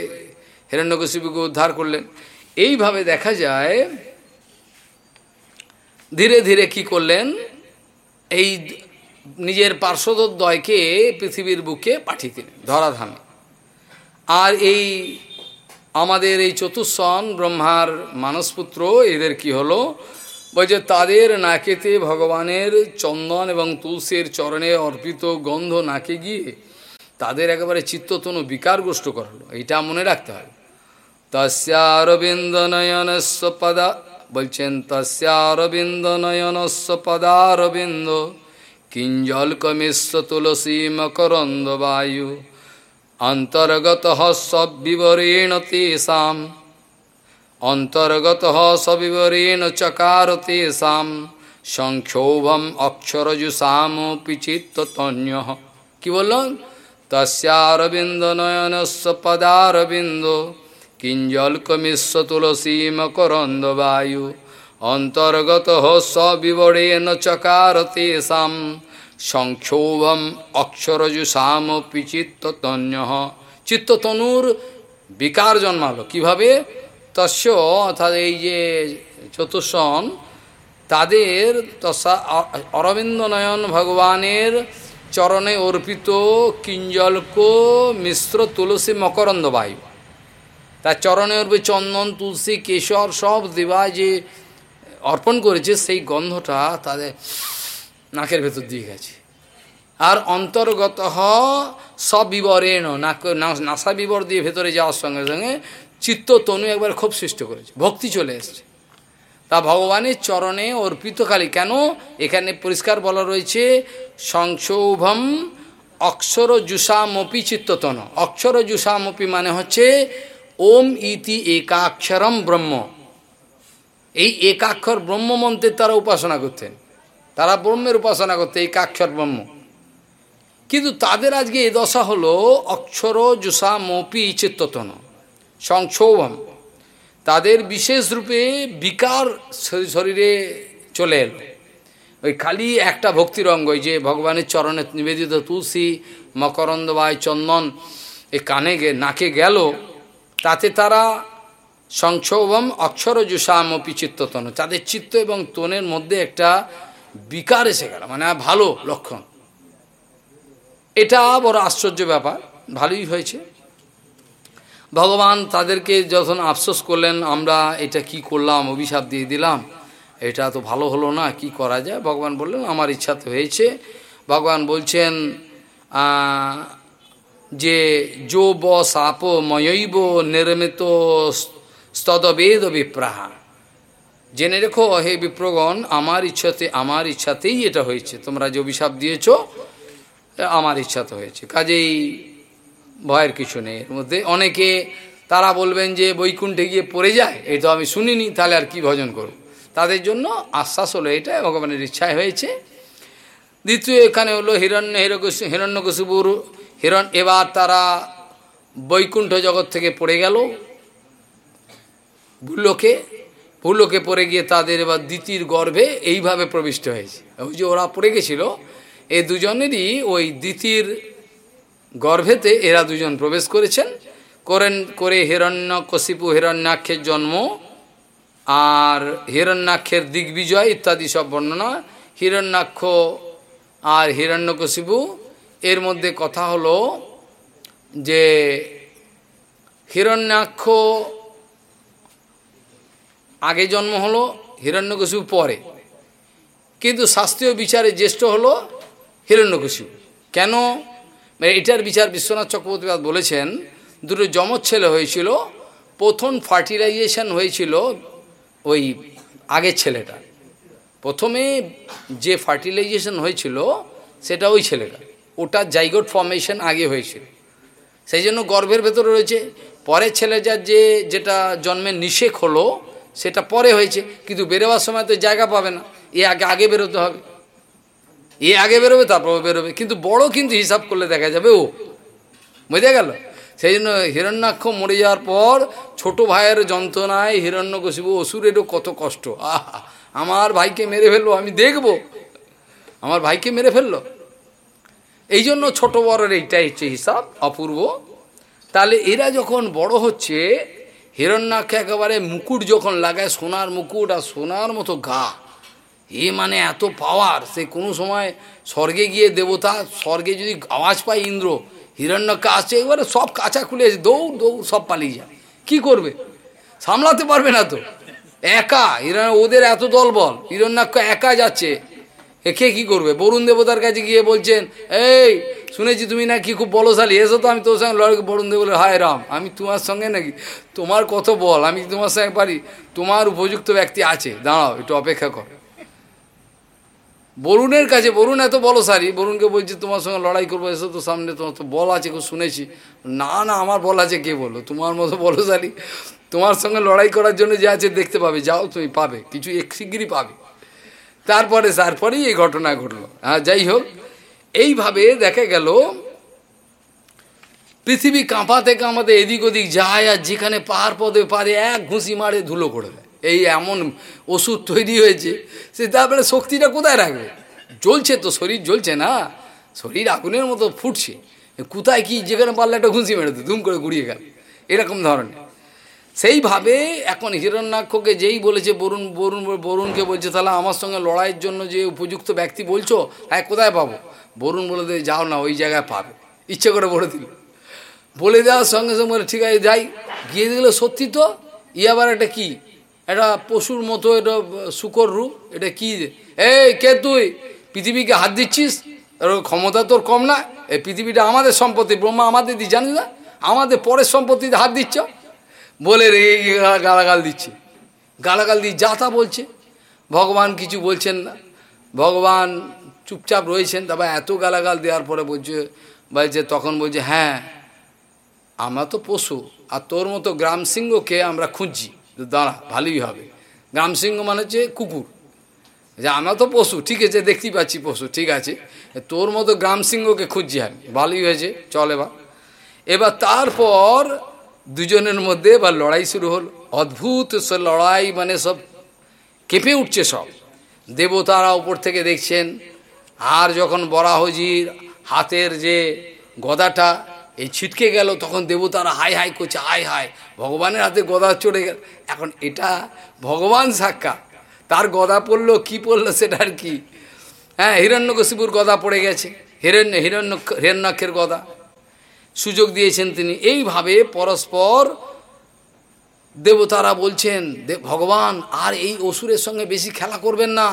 হিরণ্যকশিপুকে উদ্ধার করলেন। এইভাবে দেখা যায়, ধীরে ধীরে কি করলেন? এই নিজের পার্শ্বদদ্বয়কে পৃথিবীর বুকে পাঠিয়ে দিলেন, ধরাধামে। আর এই আমাদের এই চতুর্সন ব্রহ্মার মানসপুত্র, এদের কি হলো? বলছে তাদের নাকেতে ভগবানের চন্দন এবং তুলসীর চরণে অর্পিত গন্ধ নাকে গিয়ে তাদের একেবারে চিত্ততনু বিকারগ্রস্ত করল। এইটা মনে রাখতে হবে তস্যারবিন্দ নয়নস্ব পদা বলছেন তস্যারবিন্দ নয়নস্ব পদারবিন্দ কিঞ্জলকমিশ্র তুলসী মকরন্দ বায়ু অন্তর্গত সবিবরেণ তেষাম অন্তর্গত সবিবরেণ চকার তেষাম সংক্ষোভম অক্ষরজুষামপি চিত্তন্য কি বললেন? তস্যারবিন্দ নয়নস্ব পদারবিন্দ কিঞ্জলকমিশ্র তুলসী মকরন্দ বায়ু। অন্তর্গত সবিবরেণ চকার তেষাম সংক্ষোভম অক্ষরজুষামপি চিত্তন্য চিত্ততনুর বিকার জন্মালো। কীভাবে? তস্য অর্থাৎ এই যে চতুর্শন তাদের তসা অরবিন্দ নয়ন ভগবানের চরণে অর্পিত কিঞ্জলক মিশ্র তুলসী মকরন্দ বায়ু। তার চরণে অর্পে চন্দন, তুলসী, কেশর সব দেবা যে অর্পণ করেছে, সেই গন্ধটা তাদের নাকের ভেতর দিয়ে গেছে। আর অন্তর্গত সবিবরেণ নাসা বিবর দিয়ে ভেতরে যাওয়ার সঙ্গে সঙ্গে চিত্ত তনু একবার খুব সৃষ্ট করেছে, ভক্তি চলে এসছে। তা ভগবানের চরণে অর্পিতকালী কেন? এখানে পরিষ্কার বলা রয়েছে সংক্ষোভম অক্ষর জুষামপি চিত্ততন। অক্ষর জুষামপি মানে হচ্ছে ওম ইতি একাক্ষরম ব্রহ্ম। এই একাক্ষর ব্রহ্ম মন্ত্রের তারা উপাসনা করতেন। তারা ব্রহ্মের উপাসনা করতে একাক্ষর ব্রহ্ম। কিন্তু তাদের আজকে এ দশা হলো অক্ষর জুষা মপি চিত্ততন, সংক্ষোভম। তাদের বিশেষ রূপে বিকার শরীরে চলে এলো। ওই খালি একটা ভক্তির অঙ্গ যে ভগবানের চরণে নিবেদিত তুলসী মকরন্দবায় চন্দন, এ কানে নাকে গেল তাতে তারা সংক্ষোভম অক্ষর জুষামপি চিত্ততন। তাদের চিত্ত এবং তনের মধ্যে একটা বিকার এসে গেল মানে ভালো লক্ষণ। এটা বড় আশ্চর্য ব্যাপার, ভালোই হয়েছে। ভগবান তাদেরকে যখন আফসোস করলেন, আমরা এটা কি করলাম, অভিশাপ দিয়ে দিলাম, এটা তো ভালো হলো না, কি করা যায়? ভগবান বললেন, আমার ইচ্ছা তো হয়েছে। ভগবান বলছেন যে যো ব সাপ ময়ৈব নির্মিত স্তদবেদ বিপ্রাহা। জেনে রেখো, হে বিপ্রগণ, আমার ইচ্ছাতে, আমার ইচ্ছাতেই এটা হয়েছে। তোমরা যে অভিশাপ দিয়েছ আমার ইচ্ছাতে হয়েছে। কাজেই ভয়ের কিছু নেই। এর মধ্যে অনেকে তারা বলবেন যে বৈকুণ্ঠে গিয়ে পড়ে যায় এটা আমি শুনিনি, তাহলে আর কি ভজন করব? তাদের জন্য আশ্বাস হলো এটা, ভগবানের ইচ্ছায় হয়েছে। দ্বিতীয় এখানে হলো হিরণ্য হিরণ্য হিরণ্যকশুপুর হিরণ, এবার তারা বৈকুণ্ঠ জগৎ থেকে পড়ে গেল। ভুলোকে ভুলোকে পড়ে গিয়ে তাদের এবার দ্বিতীয় গর্ভে এইভাবে প্রবিষ্ট হয়েছে। ওই যে ওরা পড়ে গেছিল এই দুজনেরই ওই দ্বিতীয় গর্ভেতে এরা দুজন প্রবেশ করেছেন। করেন, করে হিরণ্য, কশিপু হিরণ্যাক্ষের জন্ম আর হিরণ্যাক্ষের দিগ্বিজয় ইত্যাদি সব বর্ণনা। হিরণ্যাক্ষ আর হিরণ্যকশিপু এর মধ্যে কথা হলো যে হিরণ্যাক্ষ আগে জন্ম হলো হিরণ্যকশু পরে। কিন্তু শাস্ত্রীয় বিচারে জ্যেষ্ঠ হলো হিরণ্যকশু কেন? এটার বিচার বিশ্বনাথ চক্রবর্তী বলেছেন, দুটো যমজ ছেলে হয়েছিল, প্রথম ফার্টিলাইজেশন হয়েছিল ওই আগের ছেলেটা প্রথমে যে ফার্টিলাইজেশন হয়েছিল, সেটা ওই ছেলেটা ওটা জাইগোট ফর্মেশন আগে হয়েছিল। সেই জন্য গর্ভের ভেতরে রয়েছে। পরের ছেলে যার যে, যেটা জন্মের নিষেক হলো, সেটা পরে হয়েছে। কিন্তু বেরোবার সময় তো জায়গা পাবে না। এ আগে আগে বেরোতে হবে। এ আগে বেরোবে, তারপর বেরোবে। কিন্তু বড় কিন্তু হিসাব করলে দেখা যাবে, ও বুঝে গেল? সেই জন্য হিরণ্যাক্ষ মরে যাওয়ার পর ছোট ভাইয়ের যন্ত্রণায় হিরণ্যকশিবু অসুরেরও কত কষ্ট। আহা, আমার ভাইকে মেরে ফেলল, আমি দেখব। আমার ভাইকে মেরে ফেলল? এই জন্য ছোট বড়ের এইটাই হচ্ছে হিসাব, অপূর্ব। তাহলে এরা যখন বড় হচ্ছে, হিরণ্যাক্ষ একেবারে মুকুট যখন লাগায়, সোনার মুকুট আর সোনার মতো গা, এ মানে এত পাওয়ার সে কোনো সময় স্বর্গে গিয়ে দেবতা, স্বর্গে যদি আওয়াজ পায় ইন্দ্র হিরণ্যকে আসছে, এবারে সব কাঁচা খুলে দৌড় দৌড়, সব পালিয়ে যায়। কি করবে? সামলাতে পারবে না তো। একা হিরণ ওদের এত দল বল হিরণ্যাক্ষ একা যাচ্ছে। একে কি করবে? বরুণ দেবতার কাছে গিয়ে বলছেন, এই, শুনেছি তুমি নাকি খুব বলশালী। এসো তো, আমি তোর সঙ্গে লড়াই বরুণ দেব বলে হায় রাম, আমি তোমার সঙ্গে নাকি? তোমার কত বল, আমি তোমার সঙ্গে পারি? তোমার উপযুক্ত ব্যক্তি আছে। দাঁড়াও, একটু অপেক্ষা কর। বরুণের কাছে, বরুণ এত বলশালী, বরুণকে বলছি তোমার সঙ্গে লড়াই করব, এসো তো সামনে, তোমার তো বল আছে, খুব শুনেছি। না না, আমার বল আছে, কে বলল? তোমার মতো বলসারি তোমার সঙ্গে লড়াই করার জন্য যে আছে, দেখতে পাবে, যাও তুমি, পাবে, কিছু এক পাবে। তারপরে তারপরেই এই ঘটনা ঘটলো। হ্যাঁ যাই হোক, এইভাবে দেখা গেল, পৃথিবী কাঁপাতে কাঁপাতে এদিক ওদিক যায় আর যেখানে পাহাড় পদে পারে এক ঘুষি মারে ধুলো করে দেয় এই এমন ওষুধ তৈরি হয়েছে, সে তারপরে শক্তিটা কোথায় রাখবে? জ্বলছে তো, শরীর জ্বলছে না। শরীর আগুনের মতো ফুটছে। কোথায় কি, যেখানে পারলে একটা ঘুষি মেরে ধুম করে গুড়িয়ে গেল এরকম ধরনের। সেইভাবে এখন হিরণ্যাক্ষকে যেই বলেছে, বরুণ বরুণ, বরুণকে বলছে, তাহলে আমার সঙ্গে লড়াইয়ের জন্য যে উপযুক্ত ব্যক্তি বলছো হ্যাঁ কোথায় পাবো? বরুণ বলে দিয়ে, যাও না, ওই জায়গায় পাবে। ইচ্ছে করে বলে দিল। বলে দেওয়ার সঙ্গে সঙ্গে বলে, ঠিক আছে, যাই। গিয়ে দিল সত্যি তো? ই আবার এটা কি? এটা পশুর মতো, এটা শুকর রূপ, এটা কি এই, কে তুই? পৃথিবীকে হাত দিচ্ছিস? ক্ষমতা তোর কম না? এই পৃথিবীটা আমাদের সম্পত্তি, ব্রহ্মা আমাদের দি জানি না? আমাদের পরের সম্পত্তিতে হাত দিচ্ছ? বলে রেগে গালাগাল দিচ্ছে। গালাগাল দিয়ে যা তা বলছে। ভগবান কিছু বলছেন না। ভগবান চুপচাপ রয়েছেন। তারপর এত গালাগাল দেওয়ার পরে বলছে বলছে, তখন বলছে হ্যাঁ আমরা তো পশু, আর তোর মতো গ্রাম সিংহকে আমরা খুঁজছি। দাঁড়া, ভালোই হবে। গ্রাম সিংহ মানে হচ্ছে কুকুর। যে আমরা তো পশু, ঠিক আছে, দেখতেই পাচ্ছি পশু, ঠিক আছে। তোর মতো গ্রাম সিংহকে খুঁজছি আমি। ভালোই হয়েছে, চল এবার। এবার তারপর দুজনের মধ্যে এবার লড়াই শুরু হল। অদ্ভুত লড়াই মানে সব কেঁপে উঠছে সব। দেবতারা উপর থেকে দেখছেন, আর যখন বরাহজির হাতের যে গদাটা, এই ছিটকে গেল, তখন দেবতারা হাই হাই করছে, হাই হাই, ভগবানের হাতে গদা চড়ে গেল। এখন এটা ভগবান সাক্ষা তার গদা পড়ল, কি পড়ল সেটা আর কি? হ্যাঁ হিরণ্যকশিপুর গদা পড়ে গেছে। হিরণ্য হিরণ্য, হিরণ্যাক্ষের গদা। সুযোগ দিয়েছেন তিনি। এইভাবে পরস্পর দেবতারা বলছেন ভগবান, আর এই অসুরের সঙ্গে বেশি খেলা করবেন না।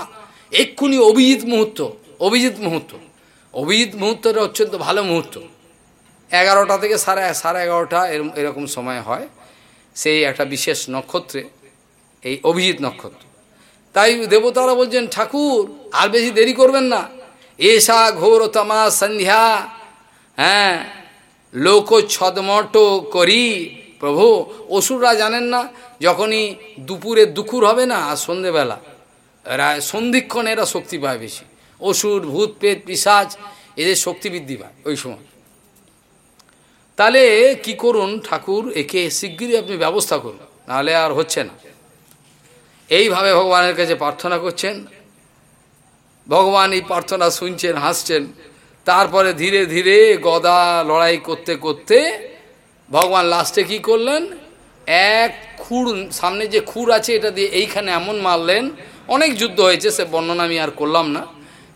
এক্ষুনি অভিজিৎ মুহূর্ত অভিজিৎ মুহূর্ত। অভিজিৎ মুহূর্তটা অত্যন্ত ভালো মুহূর্ত। এগারোটা থেকে সাড়ে সাড়ে এগারোটা এরকম সময় হয় সেই একটা বিশেষ নক্ষত্রে, এই অভিজিৎ নক্ষত্র। তাই দেবতারা বলছেন, ঠাকুর, আর বেশি দেরি করবেন না। এসা ঘোর তমা সন্ধ্যা হ্যাঁ লোক ছদমট করি, প্রভু, অসুররা জানেন না, যখনই দুপুরে দুপুর হবে না, আর সন্ধেবেলা। এরা সন্ধিক্ষণ এরা শক্তি পায় বেশি। অসুর, ভূত পেট পিসাজ এদের শক্তি বৃদ্ধি পায় ওই সময়। তাহলে কি করুন ঠাকুর, একে শিগগিরই আপনি ব্যবস্থা করুন, নাহলে আর হচ্ছে না। এইভাবে ভগবানের কাছে প্রার্থনা করছেন। ভগবান এই প্রার্থনা শুনছেন, হাসছেন। তারপরে ধীরে ধীরে গদা লড়াই করতে করতে ভগবান লাস্টে কি করলেন? এক খুর, সামনে যে খুর আছে, এটা দিয়ে এইখানে এমন মারলেন। অনেক যুদ্ধ হয়েছে, সে বর্ণনা আমি আর করলাম না।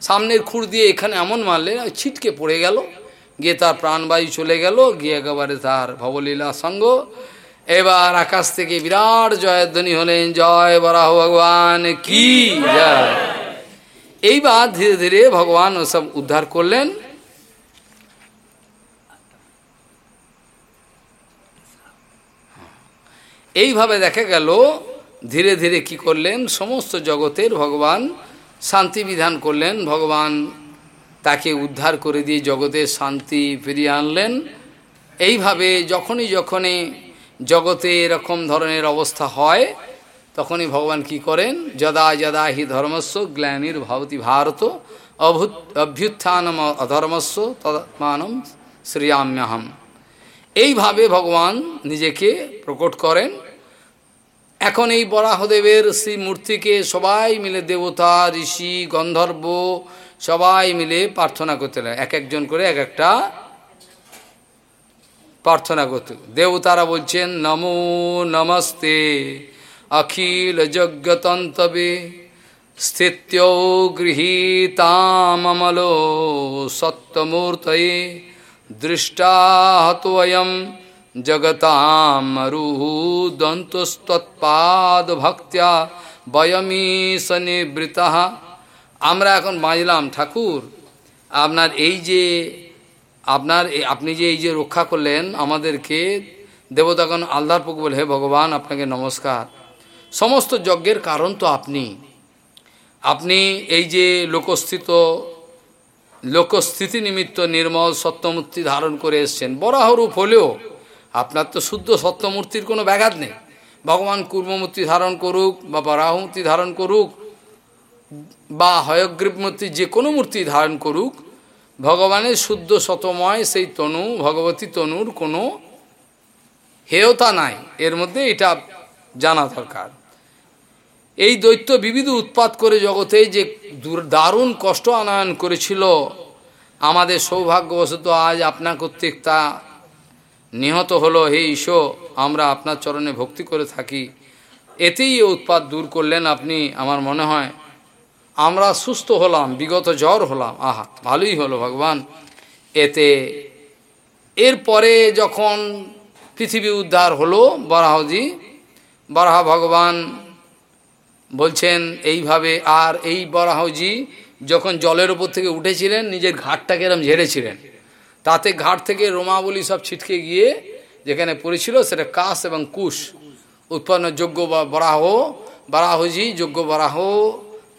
সামনের খুর দিয়ে এখানে এমন মারলেন ছিটকে পড়ে গেল। গিয়ে তার প্রাণবায়ু চলে গেল, গিয়ে একেবারে তার ভবলীলা সঙ্গ। এবার আকাশ থেকে বিরাট জয়ধ্বনি হলেন, জয় বরাহ ভগবান, কি জয়? এইবার ধীরে ধীরে ভগবান ওসব উদ্ধার করলেন। এইভাবে দেখা গেল, ধীরে ধীরে কি করলেন? সমস্ত জগতের ভগবান শান্তি বিধান করলেন। ভগবান তাকে উদ্ধার করে দিয়ে জগতের শান্তি ফিরিয়ে আনলেন। এইভাবে যখনই যখনই জগতে এরকম ধরনের অবস্থা হয় তখনই ভগবান কি করেন? যদা যদা হি ধর্মস্ব গ্লানির ভবতি ভারত অভূত অভ্যুত্থানম অধর্মস্ব তৎমানম শ্রীয়াম্যহম। এইভাবে ভগবান নিজেকে প্রকট করেন। এখন এই বরাহদেবের শ্রী মূর্তিকে সবাই মিলে দেবতা, ঋষি, গন্ধর্ব সবাই মিলে প্রার্থনা করতে লাগে এক একজন করে এক একটা প্রার্থনা করতে দেবতারা বলছেন, নমো নমস্তে। অখিল যজ্ঞতন্তবে স্থিত্য গৃহীতামল সত্যমূর্তয়ে দৃষ্টাহতোয়ম জগতামরুহু দন্তস্তৎপাদ ভক্ত্যা বয়মী সনিবৃত আমরা এখন বাঁচলাম, ঠাকুর। আপনার এই যে, আপনার আপনি যে এই যে রক্ষা করলেন আমাদেরকে, দেবতাগণ আলদার পুক বলে, হে ভগবান, আপনাকে নমস্কার। সমস্ত যজ্ঞের কারণ তো আপনি। আপনি এই যে লোকস্থিত, লোকস্থিতি নিমিত্ত নির্মল সত্যমূর্তি ধারণ করে এসছেন, বরাহরূপ হলেও আপনার তো শুদ্ধ সত্যমূর্তির কোনো ব্যাঘাত নেই। ভগবান কুর্মমূর্তি ধারণ করুক বা বরাহমূর্তি ধারণ করুক বা হয়গ্রীব মূর্তি যে কোনো মূর্তি ধারণ করুক, ভগবানের শুদ্ধ শতময় সেই তনু, ভগবতী তনুর কোনো হেয়তা নাই। এর মধ্যে এটা জানা দরকার। এই দৈত্য বিবিধ উৎপাত করে জগতে যে দারুণ কষ্ট আনয়ন করেছিল, আমাদের সৌভাগ্যবশত আজ আপনার কর্তৃক তা নিহত হলো। হে ঈশ্বর, আমরা আপনার চরণে ভক্তি করে থাকি। এতেই উৎপাত দূর করলেন আপনি, আমার মনে হয়। আমরা সুস্থ হলাম, বিগত জ্বর হলাম। আহা, ভালোই হলো ভগবান। এতে এরপরে যখন পৃথিবী উদ্ধার হলো বরাহজি, বরাহ ভগবান বলছেন, এইভাবে আর এই বরাহজি যখন জলের উপর থেকে উঠেছিলেন, নিজের ঘাটটাকে এরম ঝেড়েছিলেন। তাতে ঘাট থেকে রোমাবলী সব ছিটকে গিয়ে যেখানে পড়েছিল, সেটা কাশ এবং কুশ উৎপন্ন যোগ্য বরাহ। বরাহজি যোগ্য বরাহ,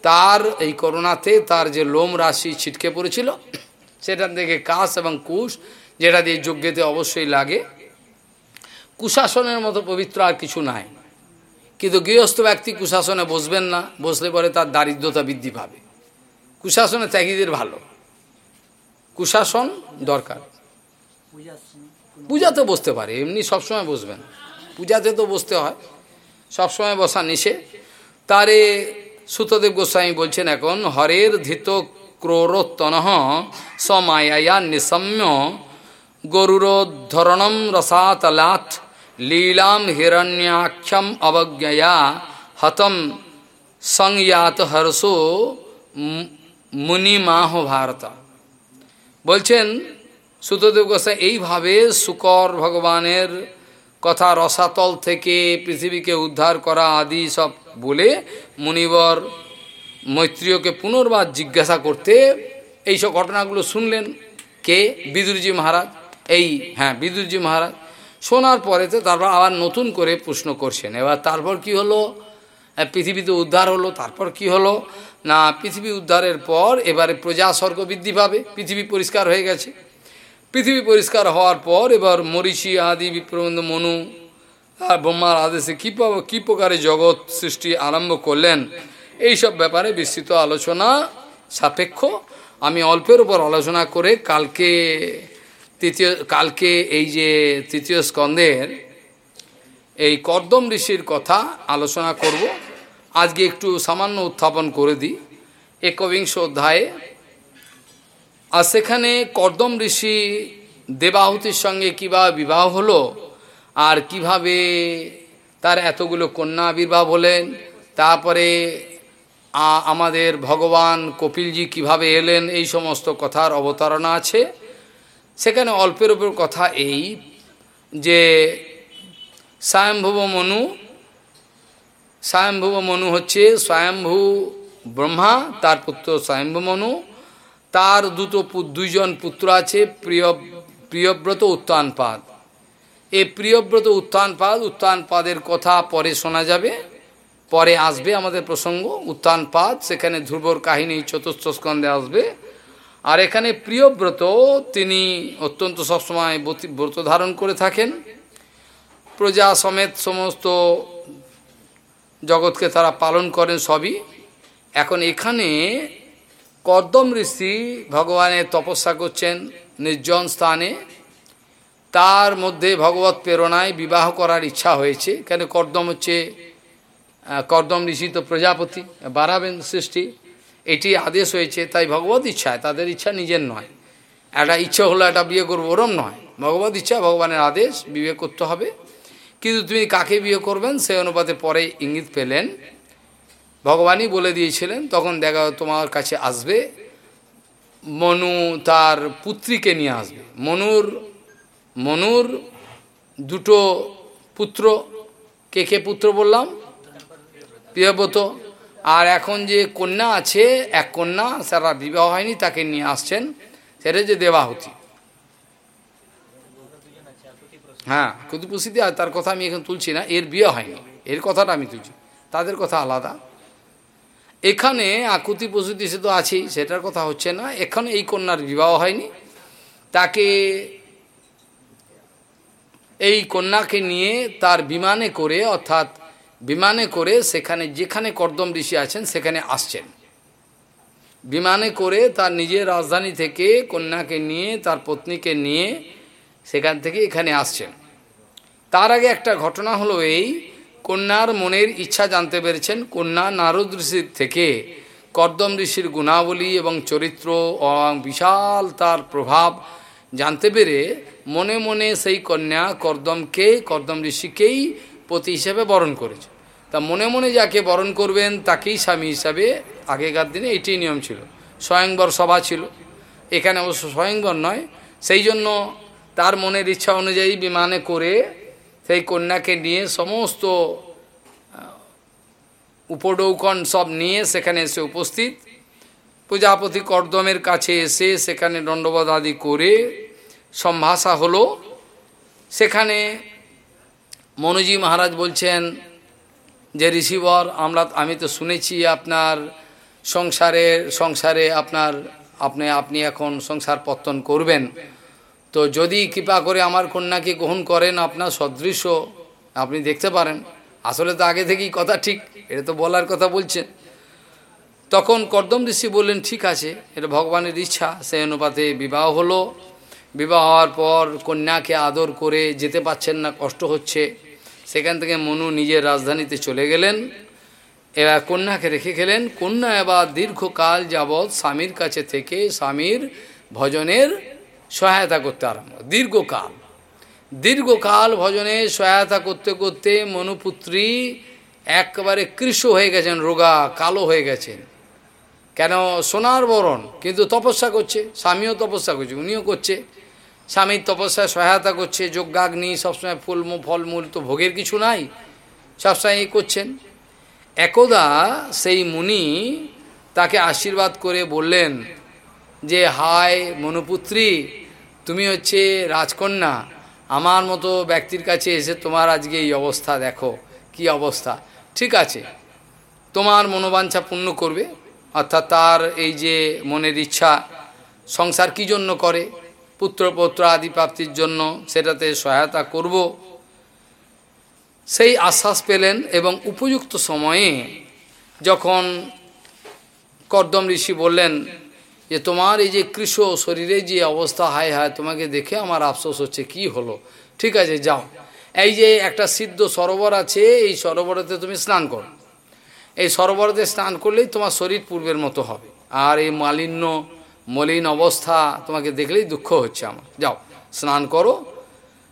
তার এই করোনাতে তার যে লোম রাশি ছিটকে পড়েছিল সেটার থেকে কাশ এবং কুশ, যেটা দিয়ে যজ্ঞতে অবশ্যই লাগে। কুশাসনের মতো পবিত্র আর কিছু নাই। কিন্তু গৃহস্থ ব্যক্তি কুশাসনে বসবেন না, বসলে পরে তার দারিদ্রতা বৃদ্ধি পাবে। কুশাসনে ত্যাগীদের ভালো। কুশাসন দরকার। পূজাতে বসতে পারে, এমনি সবসময় বসবেন। পূজাতে তো বসতে হয়, সবসময় বসা নিষে তারে সুতদেব গোস্বামী বলছেন এখন, হরের ধৃত ক্রোরোত্তনহ সমায়া নিসম্য গরুরোদ্ধরণম রসাতলাথ লীলাম হিরণ্যাক্ষম অবজ্ঞয়া হতম সংয়াত হর্ষো মুনিমাহ ভারত বলছেন সুতদেব গোসাই এইভাবে শুকর ভগবানের কথা রসাতল থেকে পৃথিবীকে উদ্ধার করা আদি সব বলে মুনিবর মৈত্রীয়কে পুনর্বার জিজ্ঞাসা করতে এইসব ঘটনাগুলো শুনলেন কে? বিদুরজি মহারাজ। এই হ্যাঁ বিদুরজি মহারাজ। শোনার পরেতে তারপর আবার নতুন করে প্রশ্ন করছেন। এবার তারপর কি হলো? পৃথিবীতে উদ্ধার হলো, তারপর কি হলো? না, পৃথিবী উদ্ধারের পর এবারে প্রজা স্বর্গ বৃদ্ধি পাবে, পৃথিবী পরিষ্কার হয়ে গেছে। পৃথিবী পরিষ্কার হওয়ার পর এবার মরিষি আদি বিপ্রবন্ধ মনু, আর ব্রহ্মার আদেশে কী কী প্রকারে জগৎ সৃষ্টি আরম্ভ করলেন? এইসব ব্যাপারে বিস্তৃত আলোচনা সাপেক্ষ। আমি অল্পের উপর আলোচনা করে কালকে তৃতীয়, কালকে এই যে তৃতীয় স্কন্ধের এই কর্দম ঋষির কথা আলোচনা করব। আজকে একটু সামান্য উত্থাপন করে দিই। একবিংশ অধ্যায়ে। আর সেখানে কর্দম ঋষি দেবাহুতির সঙ্গে কীভাবে বিবাহ হলো? আর কীভাবে তার এতগুলো কন্যা আবির্ভাব হলেন? তারপরে আমাদের ভগবান কপিলজি কীভাবে এলেন? এই সমস্ত কথার অবতারণা আছে। সেখানে অল্পের উপর কথা এই যে স্বয়ম্ভুব মনু স্বয়ম্ভুব মনু হচ্ছে স্বয়ম্ভু ব্রহ্মা, তার পুত্র স্বয়ম্ভু মনু, তার দুটো দুইজন পুত্র আছে, প্রিয়, প্রিয়ব্রত উত্তানপাদ এই প্রিয়ব্রত উত্তানপাদ উত্তানপাদের কথা পরে শোনা যাবে, পরে আসবে আমাদের প্রসঙ্গ। উত্তানপাদ সেখানে ধ্রুবর কাহিনী চতুর্থ স্কন্ধে আসবে। আর এখানে প্রিয়ব্রত তিনি অত্যন্ত সবসময় ব্রত ধারণ করে থাকেন। প্রজা সমেত সমস্ত জগৎকে তারা পালন করেন সবই। এখন এখানে কর্দম ঋষি ভগবানের তপস্যা করছেন নির্জন স্থানে। তার মধ্যে ভগবত প্রেরণায় বিবাহ করার ইচ্ছা হয়েছে। কেন কর্দম হচ্ছে কর্দম ঋষি তো প্রজাপতি বাড়াবেন সৃষ্টি। এটি আদেশ হয়েছে, তাই ভগবত ইচ্ছায় তাদের ইচ্ছা নিজের নয়। একটা ইচ্ছা হলো একটা বিয়ে করব, ওরম নয়। ভগবত ইচ্ছা, ভগবানের আদেশ বিয়ে করতে হবে। কিন্তু তুমি কাকে বিয়ে করবেন সেই অনুপাতে পরে ইঙ্গিত পেলেন। ভগবানই বলে দিয়েছিলেন, তখন দেখা তোমার কাছে আসবে, মনু তার পুত্রীকে নিয়ে আসবে। মনুর মনুর দুটো পুত্র, কে কে পুত্র বললাম? প্রিয়ব্রত। আর এখন যে কন্যা আছে, এক কন্যা, সারা বিবাহ হয়নি, তাকে নিয়ে আসছেন সেটা যে দেবাহুতি। হ্যাঁ কুতুপুসিদি আর তার কথা আমি এখন তুলছি না, এর বিয়ে হয়নি, এর কথাটা আমি তুলছি, তাদের কথা আলাদা। এখানে আকুতি প্রসূতি সে তো আছেই, সেটার কথা হচ্ছে না, এখানে এই কন্যার বিবাহ হয়নি, তাকে এই কন্যাকে নিয়ে তার বিমানে করে, অর্থাৎ বিমানে করে সেখানে, যেখানে কর্দম ঋষি আছেন, সেখানে আসছেন। বিমানে করে তার নিজের রাজধানী থেকে কন্যাকে নিয়ে, তার পত্নীকে নিয়ে সেখান থেকে এখানে আসছেন। তার আগে একটা ঘটনা হলো এই, কন্যার মনের ইচ্ছা জানতে পেরেছেন। কন্যা নারদ ঋষির থেকে কর্দম ঋষির গুণাবলী এবং চরিত্র এবং বিশাল তার প্রভাব জানতে পেরে মনে মনে সেই কন্যা কর্দমকে, কর্দম ঋষিকেই পতি হিসেবে বরণ করেছে। তা মনে মনে যাকে বরণ করবেন, তাকেই স্বামী হিসাবে আগেকার দিনে এটাই নিয়ম ছিল। স্বয়ংবর সভা ছিল। এখানে অবশ্য স্বয়ংবর নয়। সেই জন্য তার মনের ইচ্ছা অনুযায়ী বিমানে করে সেই কন্যাকে নিয়ে সমস্ত উপডৌকন সব নিয়ে সেখানে এসে উপস্থিত। প্রজাপতি কর্দমের কাছে এসে সেখানে দণ্ডবোধ আদি করে সম্ভাষা হলো। সেখানে মনুজি মহারাজ বলছেন যে, ঋষিবর, আমরা, আমি তো শুনেছি আপনার সংসারের সংসারে আপনার, আপনি আপনি এখন সংসার পত্তন করবেন। তো যদি কৃপা করে আমার কন্যাকে গ্রহণ করেন আপনার সদৃশ্য আপনি দেখতে পারেন। আসলে তো আগে থেকেই কথা ঠিক, এটা তো বলার কথা বলছেন। তখন কর্দম ঋষি বললেন, ঠিক আছে, এটা ভগবানের ইচ্ছা, সেই অনুপাতে বিবাহ হলো। বিবাহ হওয়ার পর কন্যাকে আদর করে যেতে পাচ্ছেন না, কষ্ট হচ্ছে। সেখান থেকে মনু নিজের রাজধানীতে চলে গেলেন। এবার কন্যাকে রেখে গেলেন। কন্যা এবার দীর্ঘকাল যাবৎ স্বামীর কাছে থেকে স্বামীর ভজনের সহায়তা করতে আরম্ভ দীর্ঘকাল। দীর্ঘকাল ভজনে সহায়তা করতে করতে মনুপুত্রী একবারে কৃষ হয়ে গেছেন, রোগা কালো হয়ে গেছেন। কেন? সোনার বরণ। কিন্তু তপস্যা করছে। স্বামীও তপস্যা করছে, উনিও করছে। স্বামীর তপস্যায় সহায়তা করছে, যজ্ঞাগ্নি, সবসময় ফুল ফলমূল তো ভোগের কিছু নাই, সবসময় এই করছেন। একদা সেই মুনি তাকে আশীর্বাদ করে বললেন যে, হায় মনুপুত্রী, তুমি হচ্ছে রাজকন্যা, আমার মতো ব্যক্তির কাছে এসে তোমার আজকে এই অবস্থা দেখো, কি অবস্থা? ঠিক আছে, তোমার মনোবাঞ্ছা পূর্ণ করবে, অর্থাৎ তার এই যে মনের ইচ্ছা, সংসার কি জন্য করে? পুত্রপত্র আদি প্রাপ্তির জন্য সেটাতে সহায়তা করব। সেই আশ্বাস পেলেন এবং উপযুক্ত সময়ে যখন কর্দম ঋষি বললেন যে, তোমার এই যে কৃষ শরীরে যে অবস্থা, হায় হায়, তোমাকে দেখে আমার আফসোস হচ্ছে, কি হলো? ঠিক আছে, যাও। এই যে একটা সিদ্ধ সরোবর আছে, এই সরোবরেতে তুমি স্নান করো। এই সরোবরতে স্নান করলেই তোমার শরীর পূর্বের মতো হবে। আর এই মালিন্য মলিন অবস্থা, তোমাকে দেখলেই দুঃখ হচ্ছে আমার। যাও, স্নান করো।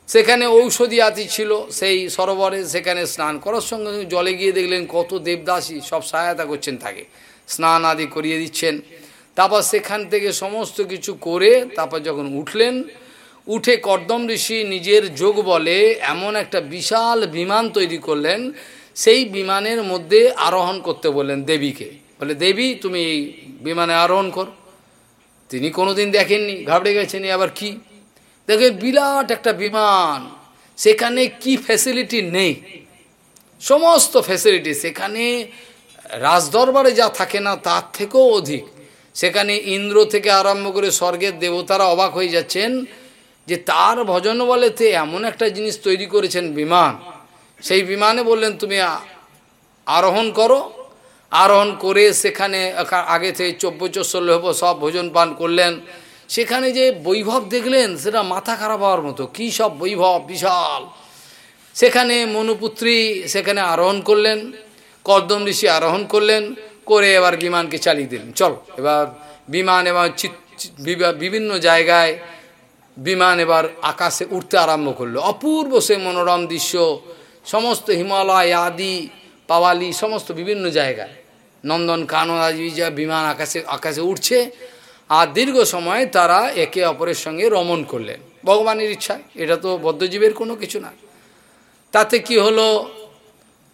সেখানে ঔষধি আতি ছিল, সেই সরোবরে সেখানে স্নান করার সঙ্গে সঙ্গে জলে গিয়ে দেখলেন কত দেবদাসী, সব সহায়তা করছেন তাকে। স্নান আদি করিয়ে দিচ্ছেন। তারপর সেখান থেকে সমস্ত কিছু করে তারপর যখন উঠলেন, উঠে কর্দম ঋষি নিজের যোগ বলে এমন একটা বিশাল বিমান তৈরি করলেন, সেই বিমানের মধ্যে আরোহণ করতে বললেন দেবীকে। বলে, দেবী, তুমি এই বিমানে আরোহণ কর। তিনি কোনোদিন দেখেননি, ঘাবড়ে গেছেন আবার কি? দেখে বিরাট একটা বিমান, সেখানে কি ফ্যাসিলিটি নেই। সমস্ত ফ্যাসিলিটি সেখানে রাজদরবারে যা থাকে না, তার থেকেও অধিক। সেখানে ইন্দ্র থেকে আরম্ভ করে স্বর্গের দেবতারা অবাক হয়ে যাচ্ছেন যে তার ভজন বলেতে এমন একটা জিনিস তৈরি করেছেন বিমান। সেই বিমানে বললেন, তুমি আরোহণ করো আরোহণ করে সেখানে আগে থেকে চব্বচস্বল্য হব সব ভোজন পান করলেন। সেখানে যে বৈভব দেখলেন, সেটা মাথা খারাপ হওয়ার মতো। কী সব বৈভব বিশাল। সেখানে মনুপুত্রী সেখানে আরোহণ করলেন, কর্দম ঋষি আরোহণ করলেন, করে এবার বিমানকে চালিয়ে দিলেন। চলো, এবার বিমান এবার বিভিন্ন জায়গায় বিমান এবার আকাশে উঠতে আরম্ভ করল। অপূর্ব সে মনোরম দৃশ্য, সমস্ত হিমালয়, আদি, পাওয়ালি, সমস্ত বিভিন্ন জায়গায়। নন্দন কানন আদি যা বিমান আকাশে আকাশে উঠছে, আর দীর্ঘ সময় তারা একে অপরের সঙ্গে রমণ করলেন। ভগবানের ইচ্ছা, এটা তো বদ্ধজীবের কোনো কিছু না। তাতে কি হলো?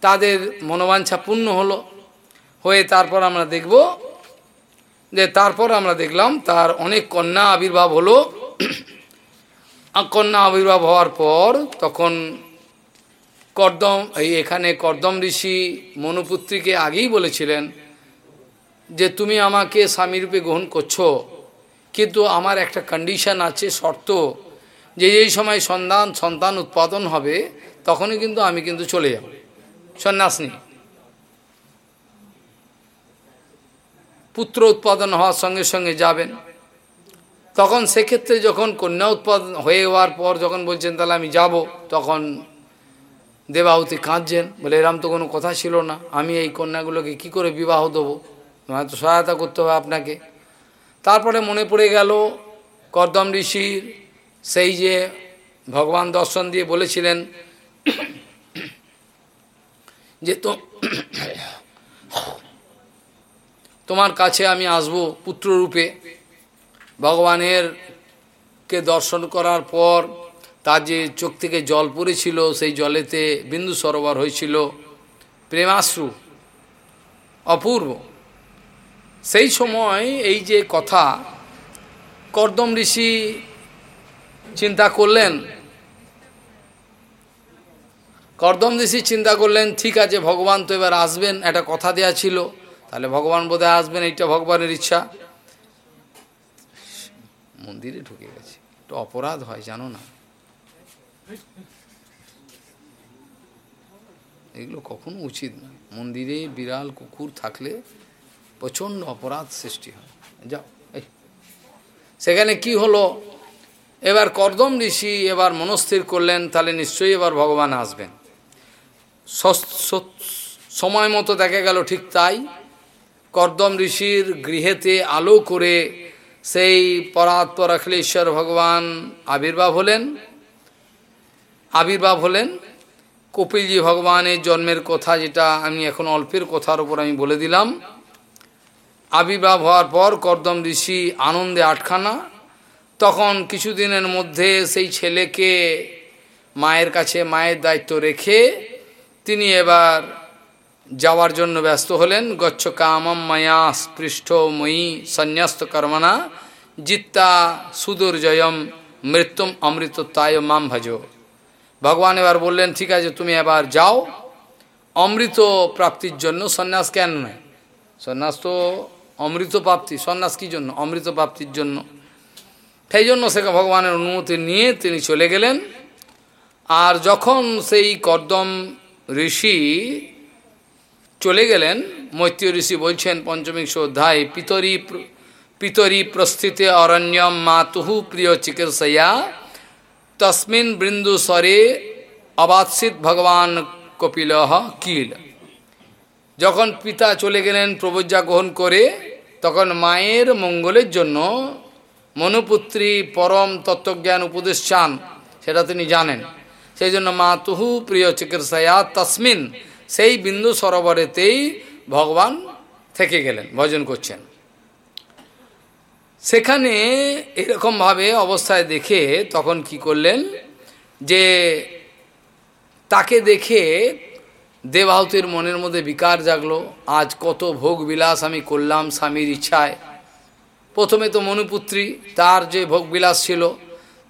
তাদের মনোবাঞ্ছা পূর্ণ হলো। হয়ে তারপর আমরা দেখব যে তারপর আমরা দেখলাম তার অনেক কন্যা আবির্ভাব হলো। কন্যা আবির্ভাব হওয়ার পর তখন কর্দম, এই এখানে কর্দম ঋষি মনুপুত্রীকে আগেই বলেছিলেন যে তুমি আমাকে স্বামীরূপে গ্রহণ করছ। কিন্তু আমার একটা কন্ডিশন আছে, শর্ত। যে এই সময় সন্তান সন্তান উৎপাদন হবে, তখনই কিন্তু আমি কিন্তু চলে যাব। সন্ন্যাস নিয়ে পুত্র উৎপাদন হওয়ার সঙ্গে সঙ্গে যাবেন। তখন সেক্ষেত্রে যখন কন্যা উৎপাদন হয়ে যাওয়ার পর যখন বলছেন, তাহলে আমি যাব। তখন দেবাহুতি কাঁদছেন। বলে, এরম তো কোনো কথা ছিল না। আমি এই কন্যাগুলোকে কি করে বিবাহ দেবো? তো সহায়তা করতে হবে আপনাকে। তারপরে মনে পড়ে গেল কর্দম ঋষির সেই যে ভগবান দর্শন দিয়ে বলেছিলেন যে তো তোমার কাছে আমি আসব পুত্ররূপে। ভগবানের কে দর্শন করার পর তার যে চোখ থেকে জল পড়েছিল, সেই জলেতে বিন্দু সরোবর হয়েছিল। প্রেমাশ্রু, অপূর্ব। সেই সময় এই যে কথা, কর্দম ঋষি চিন্তা করলেন, কর্দম ঋষি চিন্তা করলেন, ঠিক আছে, ভগবান তো এবার আসবেন, একটা কথা দেয়া ছিল, তাহলে ভগবান বোধহয় আসবেন, এইটা ভগবানের ইচ্ছা। মন্দিরে ঢুকে গেছে, একটু অপরাধ হয়, জানো না। এগুলো কখনো উচিত না মন্দিরে বিড়াল, কুকুর থাকলে প্রচণ্ড অপরাধ সৃষ্টি হয়। যাও সেখানে কি হলো? এবার কর্দম ঋষি এবার মনস্থির করলেন, তাহলে নিশ্চয়ই এবার ভগবান আসবেন। সময় মতো দেখা গেল ঠিক তাই। কর্দম ঋষির গৃহেতে আলো করে সেই পরাৎপর অখিলেশ্বর ভগবান আবির্ভাব হলেন। আবির্ভাব হলেন। কপিলজি ভগবানের জন্মের কথা যেটা আমি এখন অল্পের কথার উপর আমি বলে দিলাম। আবির্ভাব হওয়ার পর কর্দম ঋষি আনন্দে আটখানা। তখন কিছুদিনের মধ্যে সেই ছেলেকে মায়ের কাছে, মায়ের দায়িত্ব রেখে তিনি এবার যাওয়ার জন্য ব্যস্ত হলেন। গচ্ছ কামম মায়া স্পৃষ্ট ময়ী সন্ন্যস্ত কর্মনা জিত্তা সুদুর্জয়ম মৃত্যুম অমৃতত্বায় মাম ভজ। ভগবান এবার বললেন, ঠিক আছে, তুমি এবার যাও। অমৃত প্রাপ্তির জন্য সন্ন্যাস কেন নয়? সন্ন্যাস তো অমৃত প্রাপ্তি, সন্ন্যাস কী জন্য? অমৃত প্রাপ্তির জন্য। সেই জন্য সে ভগবানের অনুমতি নিয়ে তিনি চলে গেলেন। আর যখন সেই কর্দম ঋষি চলে গেলেন, মৈত্রী ঋষি বলছেন, পঞ্চমিংশ অধ্যায়, পিতরি পিতরি প্রস্থিতে অরণ্যম মাতুহু প্রিয় চিকিৎসয়া। তসমিন বৃন্দু স্বরে অবাৎসিত ভগবান কপিল কিল। যখন পিতা চলে গেলেন প্রবজ্ঞা গ্রহণ করে, তখন মায়ের মঙ্গলের জন্য মনুপুত্রী পরম তত্ত্বজ্ঞান উপদেশ চান সেটা তিনি জানেন। সেই জন্য মা তুহু প্রিয় চিকিৎসায়া তসমিন, সেই বিন্দু সরোবরেতেই ভগবান থেকে গেলেন, ভজন করছেন। সেখানে এরকমভাবে অবস্থায় দেখে তখন কি করলেন যে তাকে দেখে দেবাহুতির মনের মধ্যে বিকার জাগলো, আজ কত ভোগ বিলাস আমি করলাম স্বামীর ইচ্ছায়। প্রথমে তো মনুপুত্রী, তার যে ভোগ বিলাস ছিল,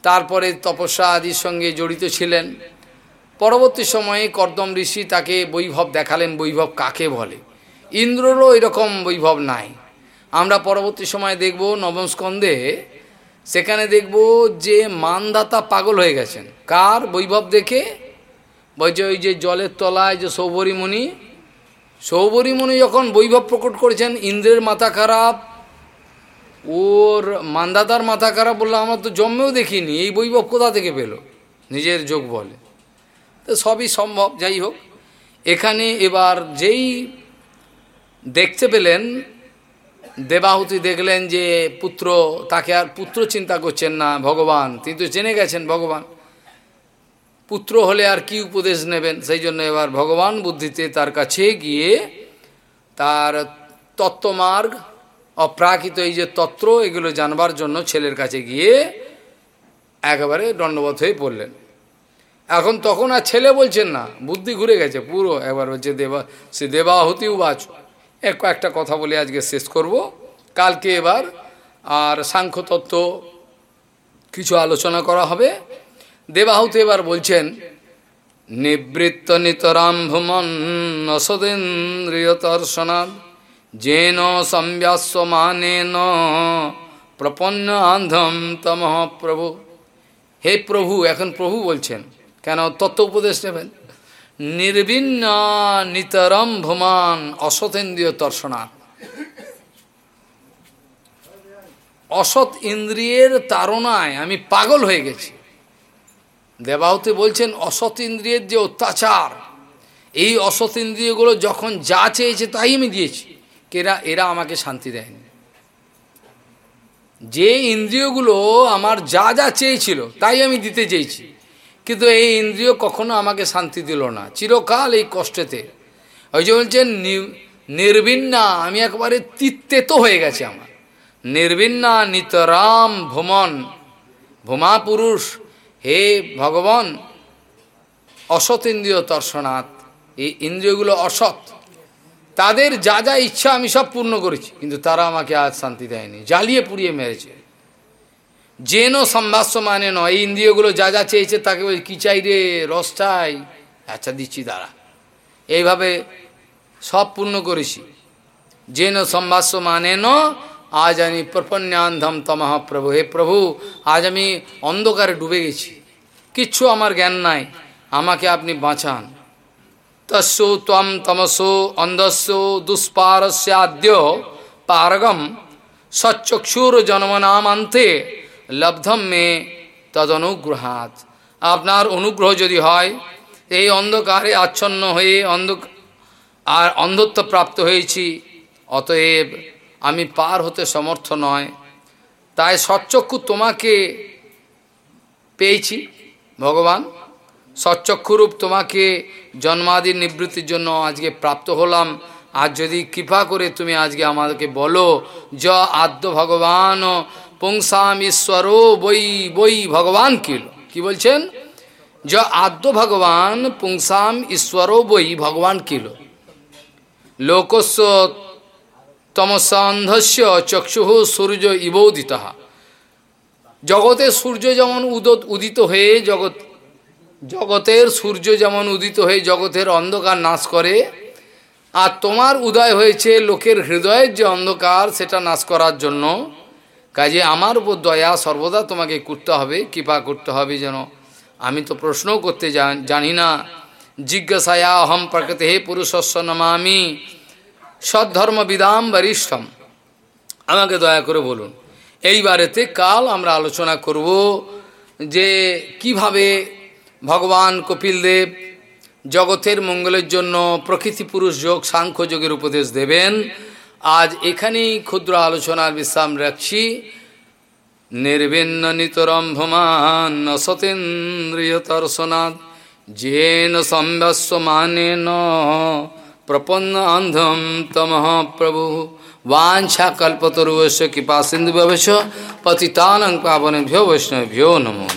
তারপরে তপস্যা আদির সঙ্গে জড়িত ছিলেন। পরবর্তী সময়ে কর্দম ঋষি তাকে বৈভব দেখালেন, বৈভব কাকে বলে? ইন্দ্ররও এরকম বৈভব নাই। আমরা পরবর্তী সময় দেখব নবম স্কন্ধে, সেখানে দেখব যে মানদাতা পাগল হয়ে গেছেন। কার বৈভব দেখে? বলছে ওই যে জলের তলায় যে সৌবরীমণি সৌবরীমণি যখন বৈভব প্রকট করেছেন, ইন্দ্রের মাথা খারাপ, ওর মান্দাতার মাথা খারাপ বলল, আমরা তো জন্মেও দেখিনি, এই বৈভব কোথা থেকে পেল? নিজের যোগ বলে। তো সবই সম্ভব, যাই হোক। এখানে এবার যেই দেখতে পেলেন, দেবাহুতি দেখলেন যে পুত্র, তাকে আর পুত্র চিন্তা করছেন না, ভগবান। তিনি তো জেনে গেছেন ভগবান। পুত্র হলে আর কি উপদেশ নেবেন? সেই জন্য এবার ভগবান বুদ্ধিতে তার কাছে গিয়ে তার তত্ত্বমার্গ, অপ্রাকৃত এই যে তত্ত্ব, এগুলো জানবার জন্য ছেলের কাছে গিয়ে একেবারে দণ্ডবোধ হয়ে পড়লেন। এখন তখন আর ছেলে বলছেন না, বুদ্ধি ঘুরে গেছে পুরো। একবার হচ্ছে দেবা, সে দেবাহতি উবাচ। এক কয়েকটা কথা বলে আজকে শেষ করব। কালকে এবার আর সাংখ্য তত্ত্ব কিছু আলোচনা করা হবে। দেবাহুতি এবার বলছেন, নিবৃত্ত নিতরাম ভুমন নসদেন্দ্রিয়তর্শনাদ যেন ন প্রপন্ন আন্ধম তম প্রভু। হে প্রভু, এখন প্রভু বলছেন, কেন তত্ত্ব উপদেশ নেবেন? নির্বিন্ন নিতরম ভুমান অসতেন্দ্রীয় তর্ষণা অসৎ ইন্দ্রিয়ের তারণায় আমি পাগল হয়ে গেছি। দেবাহতে বলছেন, অসৎ ইন্দ্রিয়ের যে অত্যাচার, এই অসৎ ইন্দ্রিয়গুলো যখন যা চেয়েছে তাই আমি দিয়েছি। কেরা, এরা আমাকে শান্তি দেয়নি। যে ইন্দ্রিয়গুলো আমার যা যা চেয়েছিল তাই আমি দিতে চেয়েছি। কিন্তু এই ইন্দ্রিয় কখনো আমাকে শান্তি দিল না। চিরকাল এই কষ্টেতে। ওই যে বলছেন নির্বিন্না, আমি একবারে তিত্তেত হয়ে গেছে আমার। নির্বিন্না নিতরাম ভ্রমণ ভূমা পুরুষ হে ভগবান, অসৎ ইন্দ্রিয় দর্শনাথ এই ইন্দ্রিয়গুলো অসৎ। তাদের যা যা ইচ্ছা আমি সব পূর্ণ করেছি, কিন্তু তারা আমাকে আজ শান্তি দেয়নি, জ্বালিয়ে পুড়িয়ে মেরেছে। যেন সম্ভাষ্য মানে নয়, এই ইন্দ্রিয়গুলো যা যা চেয়েছে তাকে বলছে কী চাই রে, রস চাই? আচ্ছা দিচ্ছি, দাঁড়া। এইভাবে সব পূর্ণ করেছি। যেন সম্ভাষ্য মানে ন আজ আমি প্রপন্যান্ধম তমহ প্রভু। হে প্রভু, আজ আমি অন্ধকারে ডুবে গেছি। কিচ্ছু আমার জ্ঞান নাই, আমাকে আপনি বাঁচান। তস্য তম তমসো অন্ধস্য দুষ্পারস্যাদ্য পারগম সচ্চক্ষুর জন্মনামান্তে লব্ধম মে তদনুগ্রহাত আপনার অনুগ্রহ যদি হয়, এই অন্ধকারে আচ্ছন্ন হয়ে অন্ধ আর অন্ধত্ব প্রাপ্ত হয়েছি, অতএব আমি পার হতে সমর্থ নয়। তাই সচ্চক্ষু তোমাকে পেয়েছি, ভগবান। সচ্চক্ষুরূপ তোমাকে জন্মাদির নিবৃত্তির জন্য আজকে প্রাপ্ত হলাম। আর যদি কৃপা করে তুমি আজকে আমাদেরকে বলো, য আদ্য ভগবান, পুংসাম ঈশ্বর বই বই ভগবান কিল কি বলছেন? য আদ্য ভগবান, পুংসাম ঈশ্বর বই ভগবান কিল লোকস্য তমসান্ধস্য চক্ষু সূর্য ইবোদিত জগতে সূর্য যেমন উদত উদিত হয়ে জগৎ জগতের সূর্য যেমন উদিত হয়ে জগতের অন্ধকার নাশ করে আর তোমার উদয় হয়েছে লোকের হৃদয়ের যে অন্ধকার, সেটা নাশ করার জন্য। কাজে আমার উপর দয়া সর্বদা তোমাকে করতে হবে, কৃপা করতে হবে যেন। আমি তো প্রশ্নও করতে জানি না। জিজ্ঞাসায়া অহম প্রকৃতি হে পুরুষস্ব নমামি। সদ্ধর্ম বিদাম বরিষ্ঠম। আমাকে দয়া করে বলুন এইবারেতে কাল আমরা আলোচনা করব যে কীভাবে ভগবান কপিলদেব জগতের মঙ্গলের জন্য প্রকৃতি পুরুষ যোগ সাংখ্য যোগের উপদেশ দেবেন। আজ এখানেই ক্ষুদ্র আলোচনার বিশ্রাম রাখছি। নির্বিন্ন নিতরম ভমান সতেন্দ্রিয়তর্শনাদ যেন সম্ভস্য মানেন प्रपन्न अंधम तमह प्रभु वाछा कल्पतरुवश कृपा सिंधु पतितान पावनेभ्यो वैष्णवभ्यो नमो